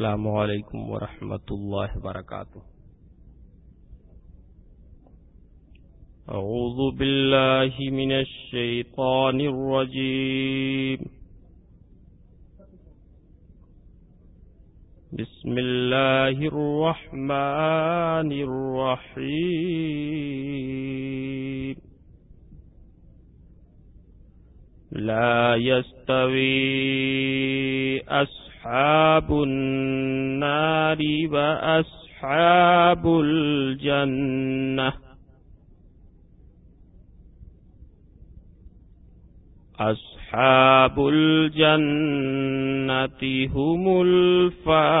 السلام علیکم ورحمۃ اللہ وبرکاتہ۔ اعوذ باللہ من الشیطان الرجیم۔ بسم اللہ الرحمن الرحیم۔ لا يستوي أصحاب النار وأصحاب الجنة. أصحاب الجنة هم الفائزون.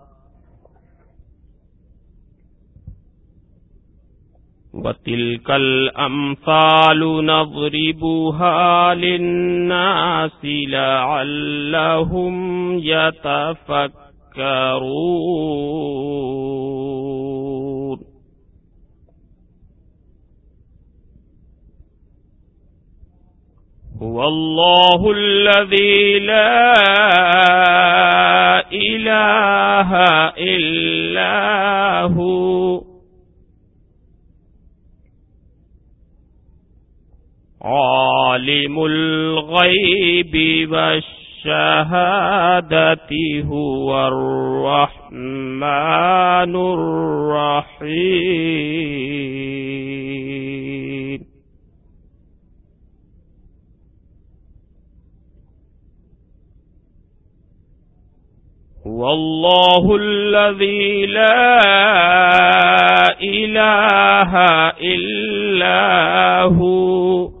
وتلك الأمثال نضربها للناس لعلهم يتفكرون الذي لا إله إلا هو عالم الغيب والشهادة هو الرحمن الرحيم هو الله الذي لا إله إلا هو۔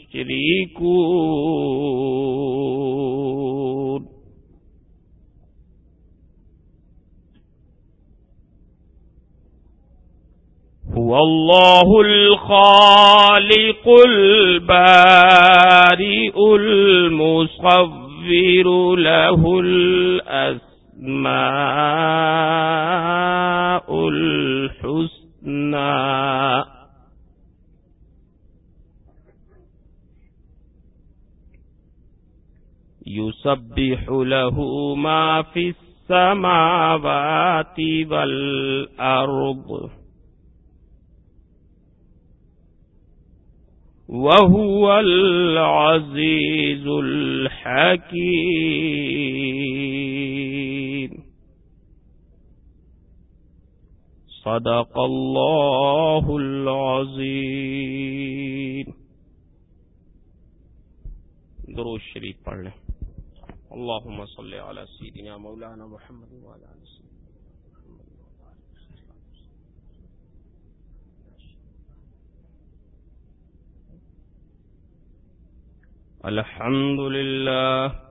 يشركون هو الله الخالق البارئ المصفر له الأسماء الحسنى. يسبح له ما في السماوات والأرض وهو العزيز الحكيم. صدق الله العظيم. درود شریف پڑھ لیں. اللهم صل على سيدنا مولانا محمد وعلى آله وصحبه الحمد لله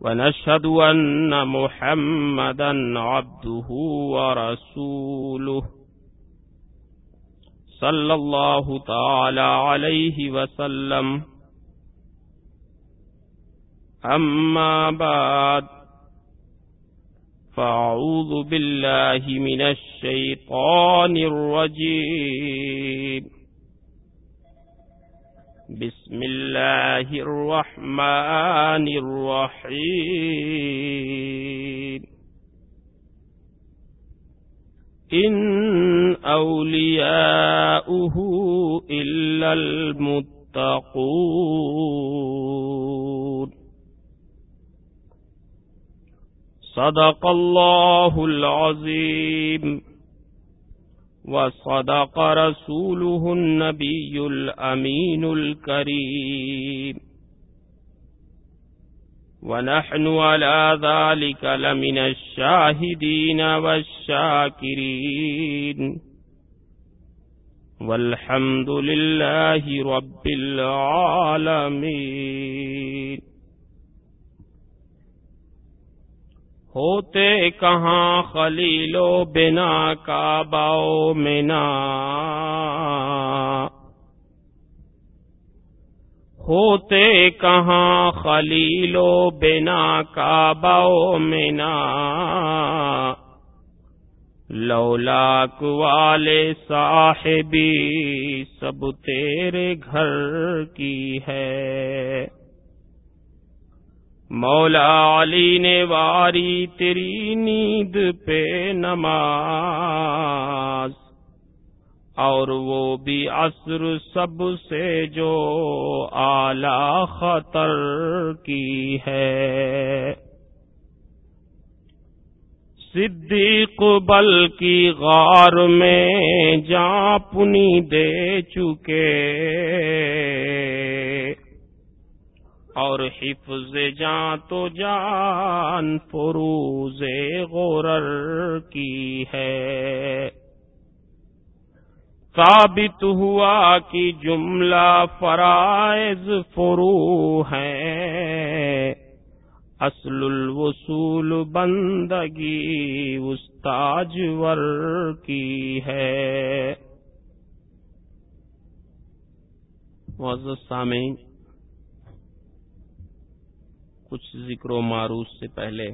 ونشهد أن محمدا عبده ورسوله صلی اللہ تعالی علیہ وسلم. اما بعد فاعوذ باللہ من الشیطان الرجیم بسم اللہ الرحمن الرحیم إن أولياؤه إلا المتقون. صدق الله العظيم. وصدق رسوله النبي الأمين الكريم. ونحن على ذلك لمن الشاهدين والشاكرين. والحمد لله رب العالمين. ہوتے کہاں خلیلو بنا کعباؤ منا ہوتے کہاں خلیلو بنا کعبہ منا لولاک والے صاحبی سب تیرے گھر کی ہے مولا علی نے واری تیری نیند پہ نماز، اور وہ بھی عصر سب سے جو اعلی خطر کی ہے۔ صدیق بل کی غار میں جا پنی دے چکے اور حفظ جاں تو جان فروز غورر کی ہے۔ ثابت ہوا کہ جملہ فرائض فرو ہے۔ اصل الوصول بندگی استاج ور کی ہے۔ سامعین کچھ ذکر و معروف سے پہلے،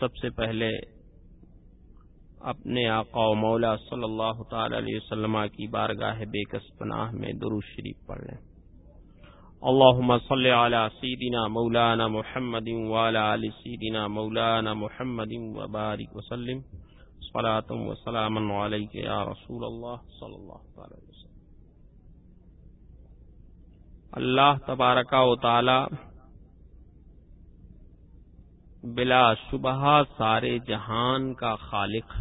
سب سے پہلے اپنے آقا و مولا صلی اللہ تعالی علیہ وسلم کی بارگاہ بے کس پناہ میں درو شریف پڑھ لیں۔ اللہم صلی علی سیدنا مولانا محمد وعلا علی سیدنا مولانا محمد وبارک وسلم۔ صلاة و سلاما علیک یا رسول اللہ صلی اللہ تعالی علیہ وسلم۔ اللہ تبارکہ و تعالی بلا شبہ سارے جہان کا خالق۔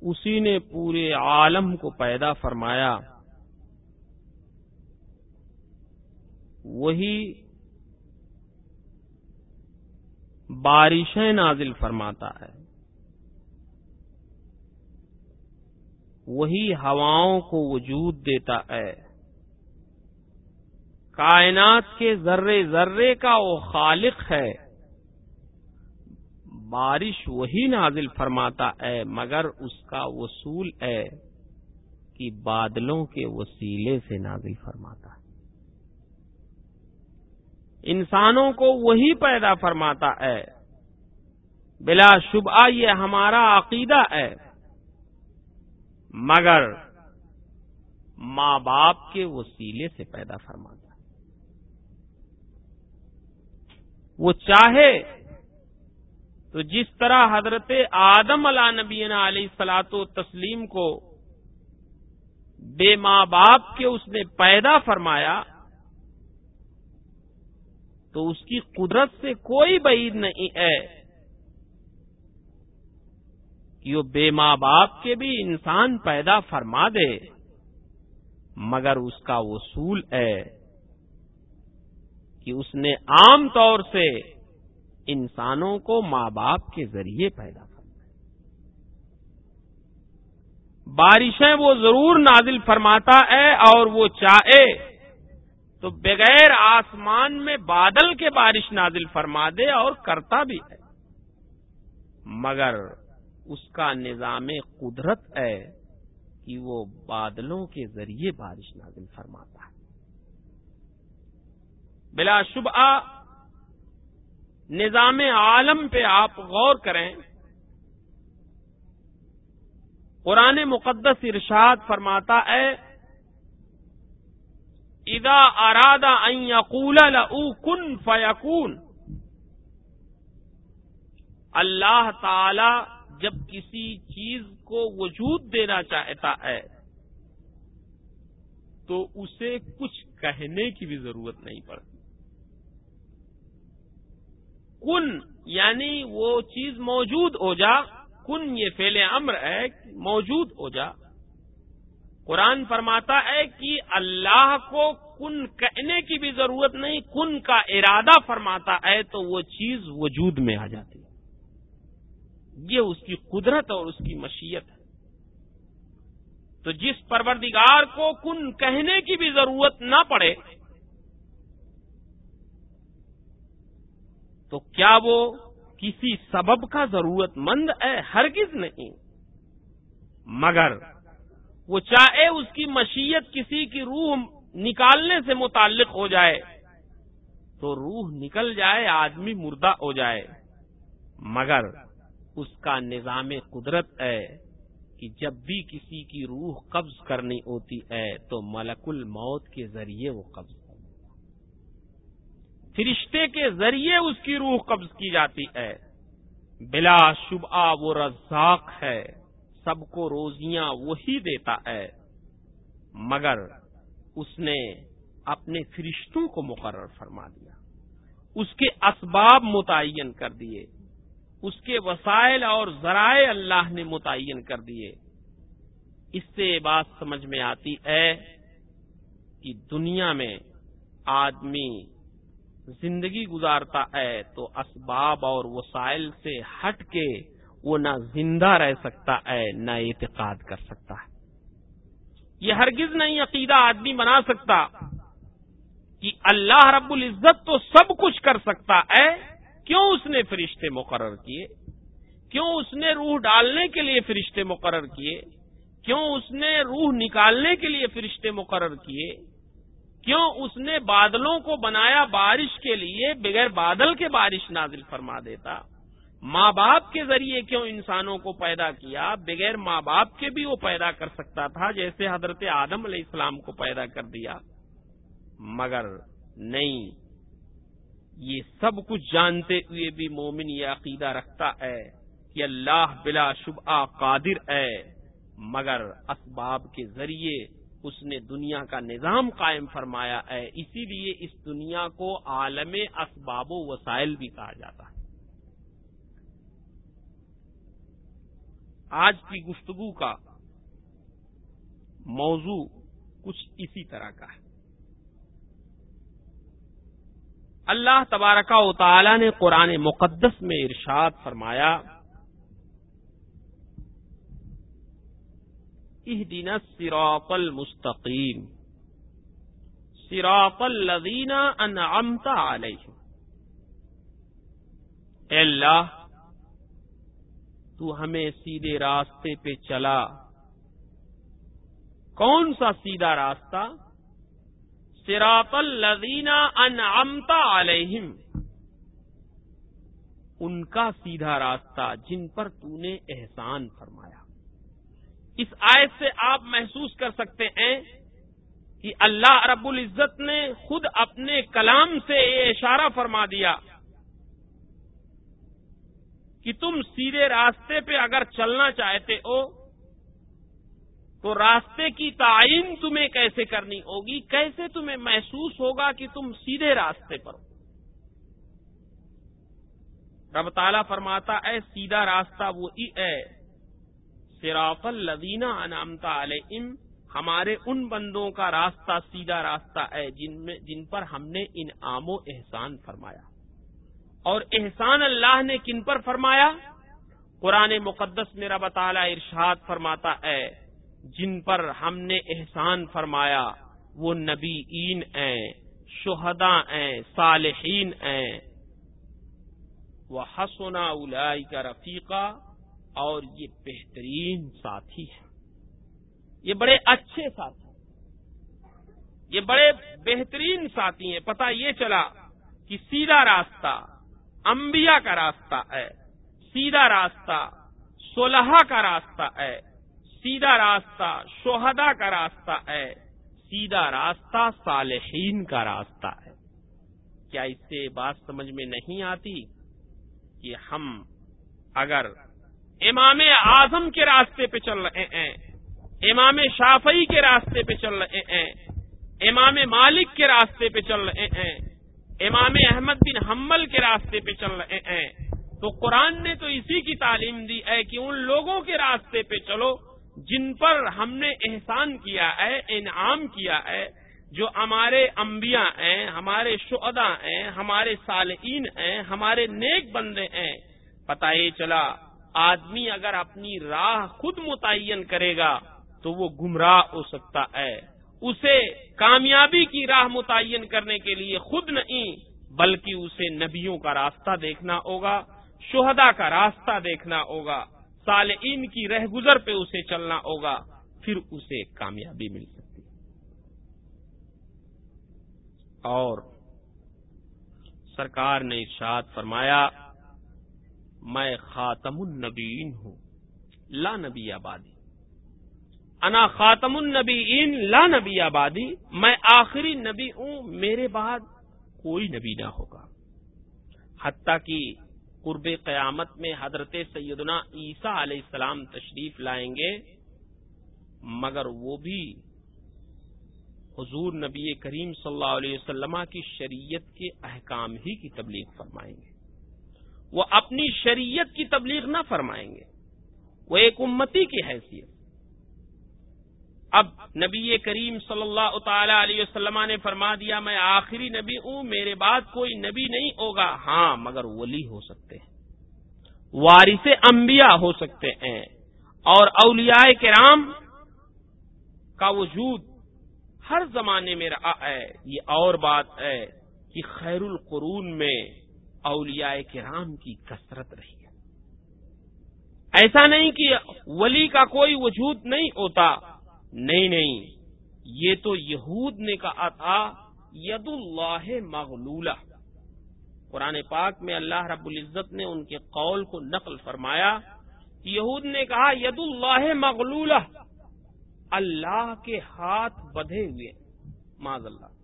اسی نے پورے عالم کو پیدا فرمایا۔ وہی بارشیں نازل فرماتا ہے۔ وہی ہواؤں کو وجود دیتا ہے۔ کائنات کے ذرے ذرے کا وہ خالق ہے۔ بارش وہی نازل فرماتا ہے، مگر اس کا وصول ہے کہ بادلوں کے وسیلے سے نازل فرماتا ہے۔ انسانوں کو وہی پیدا فرماتا ہے۔ بلا شبہ یہ ہمارا عقیدہ ہے۔ مگر ماں باپ کے وسیلے سے پیدا فرماتا ہے وہ چاہے تو جس طرح حضرت آدم علا نبینا علیہ سلاط و تسلیم کو بے ماں باپ کے اس نے پیدا فرمایا، تو اس کی قدرت سے کوئی بعید نہیں ہے کہ وہ بے ماں باپ کے بھی انسان پیدا فرما دے، مگر اس کا وصول ہے۔ کہ اس نے عام طور سے انسانوں کو ماں باپ کے ذریعے پیدا فرمایا بارشیں وہ ضرور نازل فرماتا ہے اور وہ چاہے تو بغیر آسمان میں بادل کے بارش نازل فرما دے اور کرتا بھی ہے۔ مگر اس کا نظام قدرت ہے کہ وہ بادلوں کے ذریعے بارش نازل فرماتا ہے۔ بلا شبہ نظام عالم پہ آپ غور کریں۔ قرآن مقدس ارشاد فرماتا ہے ادا ارادہ یقول کن فیقون اللہ تعالی جب کسی چیز کو وجود دینا چاہتا ہے، تو اسے کچھ کہنے کی بھی ضرورت نہیں پڑتی۔ کن یعنی وہ چیز موجود ہو جا۔ کن یہ فیل امر ہے موجود ہو جا۔ قرآن فرماتا ہے کہ اللہ کو کن کہنے کی بھی ضرورت نہیں، کن کا ارادہ فرماتا ہے تو وہ چیز وجود میں آ جاتی ہے۔ یہ اس کی قدرت اور اس کی مشیت ہے۔ تو جس پروردگار کو کن کہنے کی بھی ضرورت نہ پڑے تو کیا وہ کسی سبب کا ضرورت مند ہے؟ ہرگز نہیں۔ مگر وہ چاہے اس کی مشیت کسی کی روح نکالنے سے متعلق ہو جائے، تو روح نکل جائے، آدمی مردہ ہو جائے۔ مگر اس کا نظام قدرت ہے کہ جب بھی کسی کی روح قبض کرنی ہوتی ہے، تو ملک الموت کے ذریعے وہ قبض فرشتے کے ذریعے اس کی روح قبض کی جاتی ہے۔ بلا شبہ وہ رزاق ہے، سب کو روزیاں وہی دیتا ہے۔ مگر اس نے اپنے فرشتوں کو مقرر فرما دیا۔ اس کے اسباب متعین کر دیے۔ اس کے وسائل اور ذرائع اللہ نے متعین کر دیے۔ اس سے یہ بات سمجھ میں آتی ہے کہ دنیا میں آدمی زندگی گزارتا ہے تو اسباب اور وسائل سے ہٹ کے وہ نہ زندہ رہ سکتا ہے، نہ اعتقاد کر سکتا ہے۔ یہ ہرگز نہیں عقیدہ آدمی بنا سکتا کہ اللہ رب العزت تو سب کچھ کر سکتا ہے۔ کیوں اس نے فرشتے مقرر کیے؟ کیوں اس نے روح ڈالنے کے لیے فرشتے مقرر کیے؟ کیوں اس نے روح نکالنے کے لیے فرشتے مقرر کیے؟ کیوں اس نے بادلوں کو بنایا بارش کے لیے بغیر بادل کے بارش نازل فرما دیتا؟ ماں باپ کے ذریعے کیوں انسانوں کو پیدا کیا بغیر ماں باپ کے بھی وہ پیدا کر سکتا تھا جیسے حضرت آدم علیہ السلام کو پیدا کر دیا؟ مگر نہیں، یہ سب کچھ جانتے ہوئے بھی مومن یہ عقیدہ رکھتا ہے کہ اللہ بلا شبہ قادر ہے، مگر اسباب کے ذریعے اس نے دنیا کا نظام قائم فرمایا ہے اسی لیے اس دنیا کو عالم اسباب و وسائل بھی کہا جاتا ہے۔ آج کی گفتگو کا موضوع کچھ اسی طرح کا ہے۔ اللہ تبارکا و تعالی نے قرآن مقدس میں ارشاد فرمایا دن سراط المستقیم سراط الذین انعمت علیہ اے اللہ، تو ہمیں سیدھے راستے پہ چلا۔ کون سا سیدھا راستہ؟ سراط الذین انعمت علیہم ان کا سیدھا راستہ جن پر تو نے احسان فرمایا۔ اس آیت سے آپ محسوس کر سکتے ہیں کہ اللہ رب العزت نے خود اپنے کلام سے یہ اشارہ فرما دیا کہ تم سیدھے راستے پہ اگر چلنا چاہتے ہو تو راستے کی تعین تمہیں کیسے کرنی ہوگی؟ کیسے تمہیں محسوس ہوگا کہ تم سیدھے راستے پر ہو؟ رب تعالیٰ فرماتا ہے، سیدھا راستہ وہی ہے سراف الدینہ انعامتا علیہم، ہمارے ان بندوں کا راستہ سیدھا راستہ ہے جن میں جن پر ہم نے انعام و احسان فرمایا۔ اور احسان اللہ نے کن پر فرمایا؟ قرآن مقدس میرا بطالہ ارشاد فرماتا ہے، جن پر ہم نے احسان فرمایا، وہ نبی این شہدا ہیں، صالحین ہیں۔ وہ حسنا الائی کا رفیقہ اور یہ بہترین ساتھی ہے یہ بڑے اچھے ساتھی یہ بڑے بہترین ساتھی ہیں۔ پتہ یہ چلا کہ سیدھا راستہ انبیاء کا راستہ ہے۔ سیدھا راستہ سولہ کا راستہ ہے۔ سیدھا راستہ شہدا کا راستہ ہے۔ سیدھا راستہ صالحین کا راستہ ہے۔ کیا اس سے بات سمجھ میں نہیں آتی کہ ہم اگر امام اعظم کے راستے پہ چل رہے ہیں۔ امام شافعی کے راستے پہ چل رہے ہیں۔ امام مالک کے راستے پہ چل رہے ہیں۔ امام احمد بن حمل کے راستے پہ چل رہے ہیں۔ تو قرآن نے تو اسی کی تعلیم دی ہے کہ ان لوگوں کے راستے پہ چلو جن پر ہم نے احسان کیا ہے، انعام کیا ہے۔ جو ہمارے انبیاء ہیں، ہمارے شعدا ہیں، ہمارے صالحین ہیں، ہمارے نیک بندے ہیں۔ پتہ یہ چلا آدمی اگر اپنی راہ خود متعین کرے گا تو وہ گمراہ ہو سکتا ہے۔ اسے کامیابی کی راہ متعین کرنے کے لیے خود نہیں، بلکہ اسے نبیوں کا راستہ دیکھنا ہوگا شہدا کا راستہ دیکھنا ہوگا، صالحین کی رہ گزر پہ اسے چلنا ہوگا، پھر اسے کامیابی مل سکتی۔ اور سرکار نے ارشاد فرمایا میں خاتم النبیین ہوں، لا نبی آبادی۔ انا خاتم النبیین، لا نبی آبادی۔ میں آخری نبی ہوں، میرے بعد کوئی نبی نہ ہوگا۔ حتیٰ کہ قرب قیامت میں حضرت سیدنا عیسیٰ علیہ السلام تشریف لائیں گے، مگر وہ بھی حضور نبی کریم صلی اللہ علیہ وسلم کی شریعت کے احکام ہی کی تبلیغ فرمائیں گے۔ وہ اپنی شریعت کی تبلیغ نہ فرمائیں گے۔ وہ ایک امتی کی حیثیت۔ اب نبی کریم صلی اللہ تعالی علیہ وسلم نے فرما دیا، میں آخری نبی ہوں، میرے بعد کوئی نبی نہیں ہوگا۔ ہاں مگر ولی ہو سکتے ہیں۔ وارث انبیاء ہو سکتے ہیں۔ اور اولیاء کرام کا وجود ہر زمانے میں رہا ہے۔ یہ اور بات ہے کہ خیر القرون میں اولیاء کرام کی کثرت رہی ہے۔ ایسا نہیں کہ ولی کا کوئی وجود نہیں ہوتا۔ نہیں نہیں، یہ تو یہود نے کہا تھا، ید اللہ مغلولہ۔ قرآن پاک میں اللہ رب العزت نے ان کے قول کو نقل فرمایا یہود نے کہا، ید اللہ مغلولہ۔ اللہ کے ہاتھ بدھے ہوئے معذ اللہ۔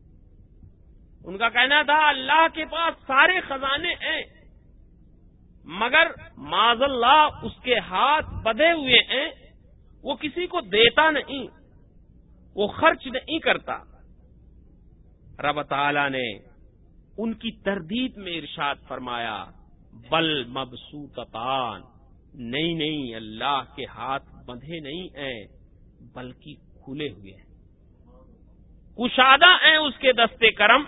ان کا کہنا تھا، اللہ کے پاس سارے خزانے ہیں، مگر معذ اللہ اس کے ہاتھ بدھے ہوئے ہیں، وہ کسی کو دیتا نہیں، وہ خرچ نہیں کرتا۔ رب تعالی نے ان کی تردید میں ارشاد فرمایا، بل مبسوطان نہیں نہیں، اللہ کے ہاتھ بندھے نہیں ہیں، بلکہ کھلے ہوئے ہیں۔ کشادہ ہیں اس کے دستے کرم۔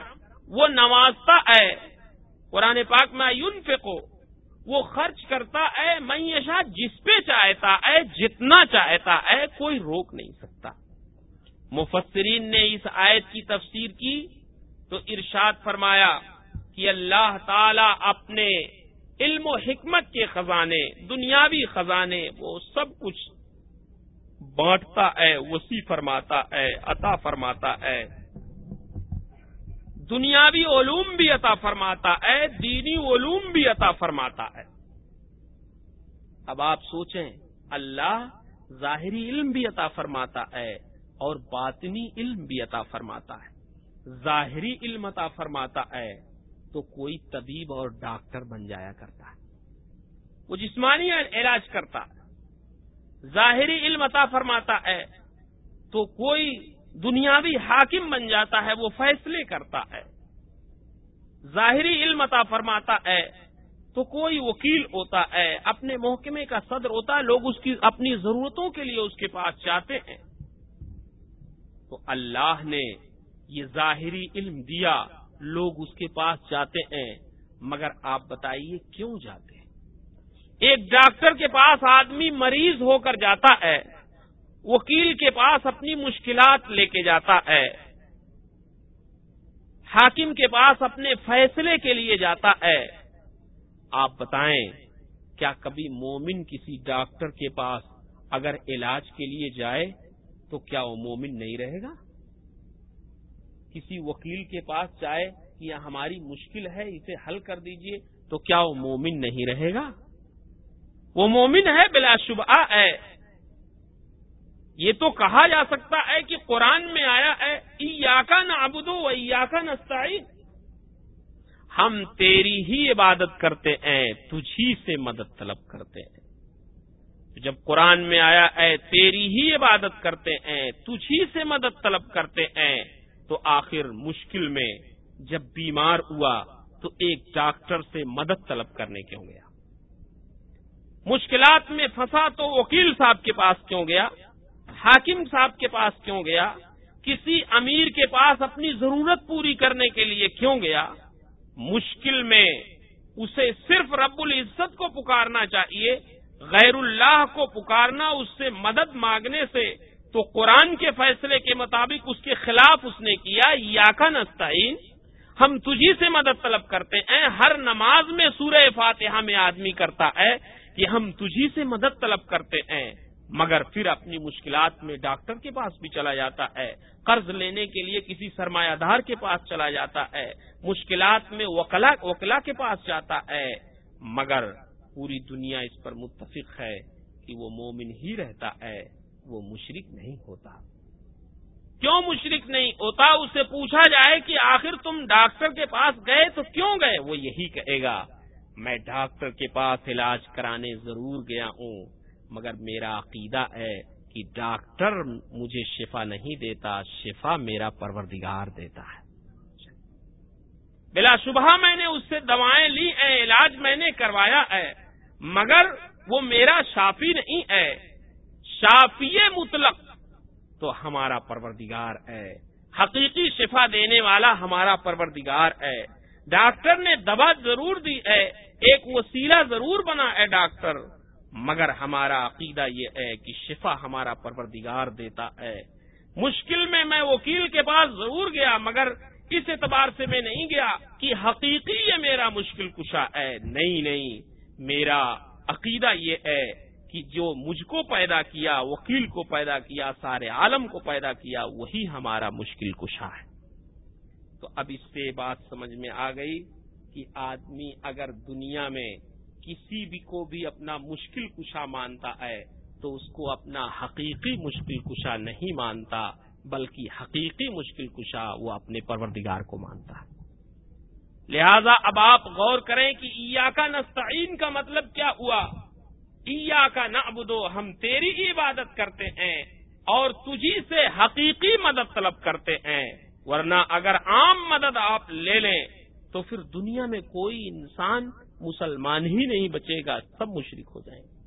وہ نوازتا ہے قرآن پاک میں یون کو وہ خرچ کرتا ہے معیشہ جس پہ چاہتا ہے جتنا چاہتا ہے کوئی روک نہیں سکتا۔ مفسرین نے اس آیت کی تفسیر کی تو ارشاد فرمایا کہ اللہ تعالی اپنے علم و حکمت کے خزانے، دنیاوی خزانے، وہ سب کچھ بانٹتا ہے وسیع فرماتا ہے عطا فرماتا ہے دنیاوی علوم بھی عطا فرماتا ہے، دینی علوم بھی عطا فرماتا ہے۔ اب آپ سوچیں، اللہ ظاہری علم بھی عطا فرماتا ہے اور باطنی علم بھی عطا فرماتا ہے۔ ظاہری علم عطا فرماتا ہے تو کوئی طبیب اور ڈاکٹر بن جایا کرتا ہے۔ وہ جسمانی علاج کرتا ہے۔ ظاہری علم عطا فرماتا ہے تو کوئی دنیاوی حاکم بن جاتا ہے، وہ فیصلے کرتا ہے۔ ظاہری علم عطا فرماتا ہے، تو کوئی وکیل ہوتا ہے، اپنے محکمے کا صدر ہوتا ہے، لوگ اس کی اپنی ضرورتوں کے لیے اس کے پاس جاتے ہیں۔ تو اللہ نے یہ ظاہری علم دیا، لوگ اس کے پاس جاتے ہیں۔ مگر آپ بتائیے کیوں جاتے ہیں؟ ایک ڈاکٹر کے پاس آدمی مریض ہو کر جاتا ہے وکیل کے پاس اپنی مشکلات لے کے جاتا ہے۔ حاکم کے پاس اپنے فیصلے کے لیے جاتا ہے۔ آپ بتائیں، کیا کبھی مومن کسی ڈاکٹر کے پاس اگر علاج کے لیے جائے تو کیا وہ مومن نہیں رہے گا؟ کسی وکیل کے پاس جائے کہ یہ ہماری مشکل ہے، اسے حل کر دیجیے، تو کیا وہ مومن نہیں رہے گا؟ وہ مومن ہے بلا شبہ، ہے۔ یہ تو کہا جا سکتا ہے کہ قرآن میں آیا ہے کا نہ ابدو کا نستعین. ہم تیری ہی عبادت کرتے ہیں تجھی سے مدد طلب کرتے ہیں۔ جب قرآن میں آیا ہے، تیری ہی عبادت کرتے ہیں تجھی سے مدد طلب کرتے ہیں، تو آخر مشکل میں جب بیمار ہوا، تو ایک ڈاکٹر سے مدد طلب کرنے کیوں گیا؟ مشکلات میں پھنسا تو وکیل صاحب کے پاس کیوں گیا؟ حاکم صاحب کے پاس کیوں گیا؟ کسی امیر کے پاس اپنی ضرورت پوری کرنے کے لیے کیوں گیا؟ مشکل میں اسے صرف رب العزت کو پکارنا چاہیے، غیر اللہ کو پکارنا، اس سے مدد مانگنے سے۔ تو قرآن کے فیصلے کے مطابق اس کے خلاف اس نے کیا یا کا نستعین، ہم تجھی سے مدد طلب کرتے ہیں۔ ہر نماز میں سورہ فاتحہ میں آدمی کرتا ہے کہ ہم تجھی سے مدد طلب کرتے ہیں۔ مگر پھر اپنی مشکلات میں ڈاکٹر کے پاس بھی چلا جاتا ہے۔ قرض لینے کے لیے کسی سرمایہ دار کے پاس چلا جاتا ہے۔ مشکلات میں وکلا وکلا کے پاس جاتا ہے۔ مگر پوری دنیا اس پر متفق ہے کہ وہ مومن ہی رہتا ہے۔ وہ مشرق نہیں ہوتا۔ کیوں مشرق نہیں ہوتا؟ اسے پوچھا جائے کہ آخر تم ڈاکٹر کے پاس گئے تو کیوں گئے؟ وہ یہی کہے گا، میں ڈاکٹر کے پاس علاج کرانے ضرور گیا ہوں۔ مگر میرا عقیدہ ہے کہ ڈاکٹر مجھے شفا نہیں دیتا، شفا میرا پروردگار دیتا ہے۔ بلا شبہ میں نے اس سے دوائیں لی ہیں، علاج میں نے کروایا ہے، مگر وہ میرا شافی نہیں ہے۔ شافی مطلق تو ہمارا پروردگار ہے۔ حقیقی شفا دینے والا ہمارا پروردگار ہے۔ ڈاکٹر نے دوا ضرور دی ہے، ایک وسیلہ ضرور بنا ہے ڈاکٹر۔ مگر ہمارا عقیدہ یہ ہے کہ شفا ہمارا پروردگار دیتا ہے۔ مشکل میں میں وکیل کے پاس ضرور گیا، مگر اس اعتبار سے میں نہیں گیا کہ حقیقی یہ میرا مشکل کشا ہے۔ نہیں نہیں، میرا عقیدہ یہ ہے کہ جو مجھ کو پیدا کیا، وکیل کو پیدا کیا، سارے عالم کو پیدا کیا، وہی ہمارا مشکل کشا ہے۔ تو اب اس سے بات سمجھ میں آ گئی کہ آدمی اگر دنیا میں کسی بھی کو بھی اپنا مشکل کشا مانتا ہے، تو اس کو اپنا حقیقی مشکل کشا نہیں مانتا، بلکہ حقیقی مشکل کشا وہ اپنے پروردگار کو مانتا ہے۔ لہذا اب آپ غور کریں کہ ایا کا نستعین کا مطلب کیا ہوا؟ ایا کا نہ ہم تیری ہی عبادت کرتے ہیں اور تجھی سے حقیقی مدد طلب کرتے ہیں۔ ورنہ اگر عام مدد آپ لے لیں، تو پھر دنیا میں کوئی انسان مسلمان ہی نہیں بچے گا، سب مشرق ہو جائیں گے۔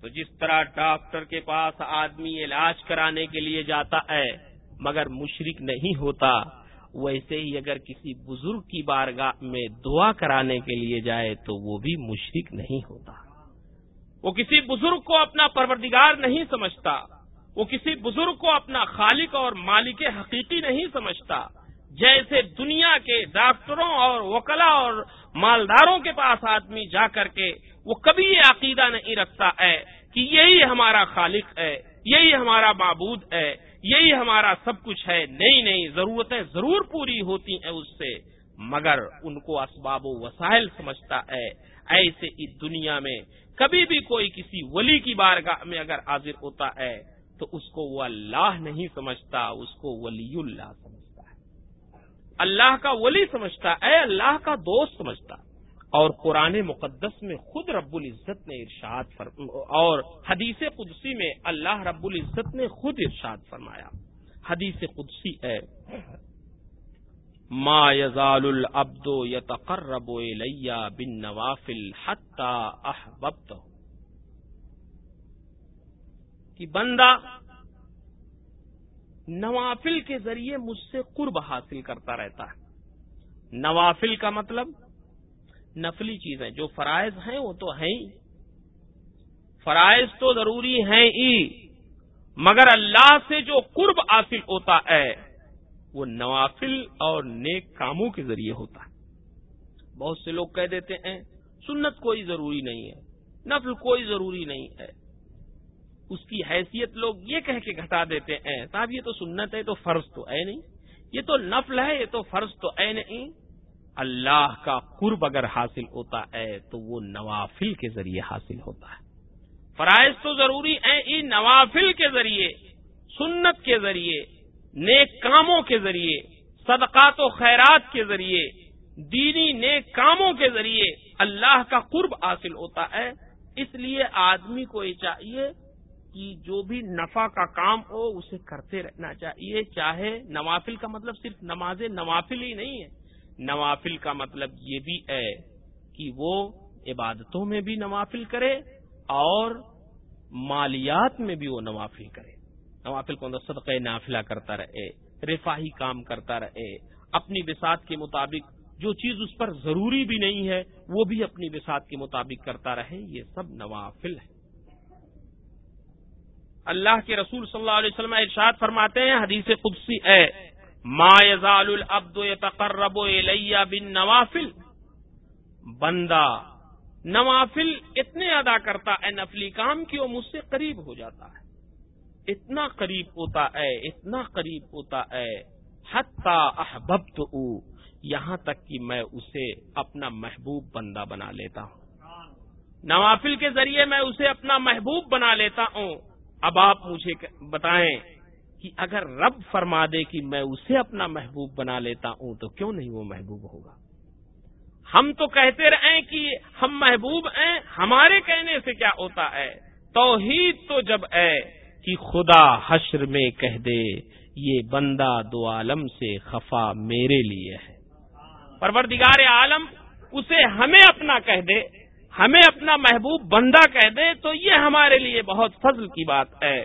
تو جس طرح ڈاکٹر کے پاس آدمی علاج کرانے کے لیے جاتا ہے، مگر مشرق نہیں ہوتا، ویسے ہی اگر کسی بزرگ کی بارگاہ میں دعا کرانے کے لیے جائے تو وہ بھی مشرق نہیں ہوتا۔ وہ کسی بزرگ کو اپنا پروردگار نہیں سمجھتا، وہ کسی بزرگ کو اپنا خالق اور مالک حقیقی نہیں سمجھتا۔ جیسے دنیا کے ڈاکٹروں اور وکلا اور مالداروں کے پاس آدمی جا کر کے وہ کبھی یہ عقیدہ نہیں رکھتا ہے کہ یہی ہمارا خالق ہے، یہی ہمارا معبود ہے، یہی ہمارا سب کچھ ہے۔ نئی نئی ضرورتیں ضرور پوری ہوتی ہیں اس سے۔ مگر ان کو اسباب و وسائل سمجھتا ہے۔ ایسے اس دنیا میں کبھی بھی کوئی کسی ولی کی بارگاہ میں اگر حاضر ہوتا ہے تو اس کو وہ اللہ نہیں سمجھتا، اس کو ولی اللہ سمجھتا اللہ کا ولی سمجھتا، اے اللہ کا دوست سمجھتا۔ اور قرآن مقدس میں خود رب العزت نے ارشاد فر... اور حدیث قدسی میں اللہ رب العزت نے خود ارشاد فرمایا۔ حدیث قدسی ہے ما یزال العبد یتقرب الیہ بن نوافل حتی احببت کہ بندہ نوافل کے ذریعے مجھ سے قرب حاصل کرتا رہتا ہے۔ نوافل کا مطلب نفلی چیزیں، جو فرائض ہیں وہ تو ہیں ہی۔ فرائض تو ضروری ہیں ہی، مگر اللہ سے جو قرب حاصل ہوتا ہے، وہ نوافل اور نیک کاموں کے ذریعے ہوتا ہے۔ بہت سے لوگ کہہ دیتے ہیں، سنت کوئی ضروری نہیں ہے، نفل کوئی ضروری نہیں ہے۔ اس کی حیثیت لوگ یہ کہہ کے گھٹا دیتے ہیں، صاحب یہ تو سنت ہے تو فرض تو ہے نہیں۔ یہ تو نفل ہے، یہ تو فرض تو ہے نہیں۔ اللہ کا قرب اگر حاصل ہوتا ہے تو وہ نوافل کے ذریعے حاصل ہوتا ہے۔ فرائض تو ضروری ہیں ان نوافل کے ذریعے، سنت کے ذریعے، نیک کاموں کے ذریعے، صدقات و خیرات کے ذریعے، دینی نیک کاموں کے ذریعے اللہ کا قرب حاصل ہوتا ہے۔ اس لیے آدمی کو یہ چاہیے کہ جو بھی نفع کا کام ہو، اسے کرتے رہنا چاہیے۔ چاہے نوافل کا مطلب صرف نماز نوافل ہی نہیں ہے۔ نوافل کا مطلب یہ بھی ہے کہ وہ عبادتوں میں بھی نوافل کرے اور مالیات میں بھی وہ نوافل کرے۔ نوافل کو صدقہ نافلہ کرتا رہے، رفاہی کام کرتا رہے، اپنی بساط کے مطابق جو چیز اس پر ضروری بھی نہیں ہے، وہ بھی اپنی بساط کے مطابق کرتا رہے۔ یہ سب نوافل ہے اللہ کے رسول صلی اللہ علیہ وسلم ارشاد فرماتے ہیں، حدیث قدسی ہے ما یزال العبد يتقرب الیہ بن نوافل بندہ نوافل اتنے ادا کرتا ہے نفلی کام کی وہ مجھ سے قریب ہو جاتا ہے۔ اتنا قریب ہوتا ہے اتنا قریب ہوتا ہے حتی احببت یہاں تک کہ میں اسے اپنا محبوب بندہ بنا لیتا ہوں۔ نوافل کے ذریعے میں اسے اپنا محبوب بنا لیتا ہوں۔ اب آپ مجھے بتائیں کہ اگر رب فرما دے کہ میں اسے اپنا محبوب بنا لیتا ہوں تو کیوں نہیں وہ محبوب ہوگا؟ ہم تو کہتے رہیں کہ ہم محبوب ہیں، ہمارے کہنے سے کیا ہوتا ہے؟ توحید تو جب ہے کہ خدا حشر میں کہہ دے، یہ بندہ دو عالم سے خفا میرے لیے ہے۔ پروردگار عالم اسے ہمیں اپنا کہہ دے ہمیں اپنا محبوب بندہ کہہ دے تو یہ ہمارے لیے بہت فضل کی بات ہے۔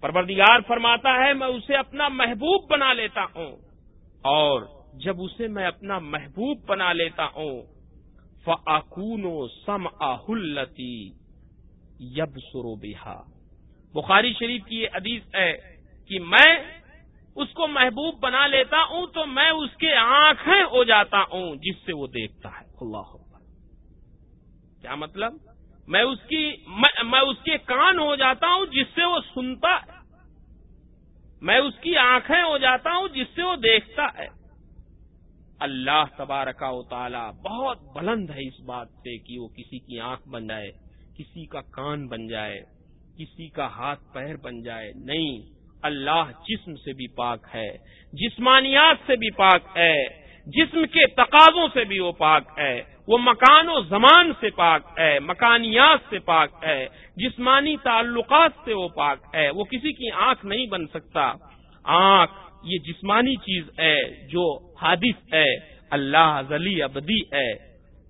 پروردگار فرماتا ہے، میں اسے اپنا محبوب بنا لیتا ہوں۔ اور جب اسے میں اپنا محبوب بنا لیتا ہوں فعقون و سم آہلتی یب سرو بہا بخاری شریف کی یہ حدیث ہے کہ میں اس کو محبوب بنا لیتا ہوں تو میں اس کے آنکھیں ہو جاتا ہوں، جس سے وہ دیکھتا ہے۔ اللہ کیا مطلب؟ میں اس کی میں اس کے کان ہو جاتا ہوں جس سے وہ سنتا ہے۔ میں اس کی آنکھیں ہو جاتا ہوں جس سے وہ دیکھتا ہے۔ اللہ تبارکا و تعالی بہت بلند ہے اس بات سے کہ وہ کسی کی آنکھ بن جائے، کسی کا کان بن جائے، کسی کا ہاتھ پیر بن جائے۔ نہیں، اللہ جسم سے بھی پاک ہے، جسمانیات سے بھی پاک ہے۔ جسم کے تقاضوں سے بھی وہ پاک ہے، وہ مکان و زمان سے پاک ہے، مکانیات سے پاک ہے، جسمانی تعلقات سے وہ پاک ہے، وہ کسی کی آنکھ نہیں بن سکتا۔ آنکھ یہ جسمانی چیز ہے جو حادث ہے، اللہ ذلی ابدی ہے۔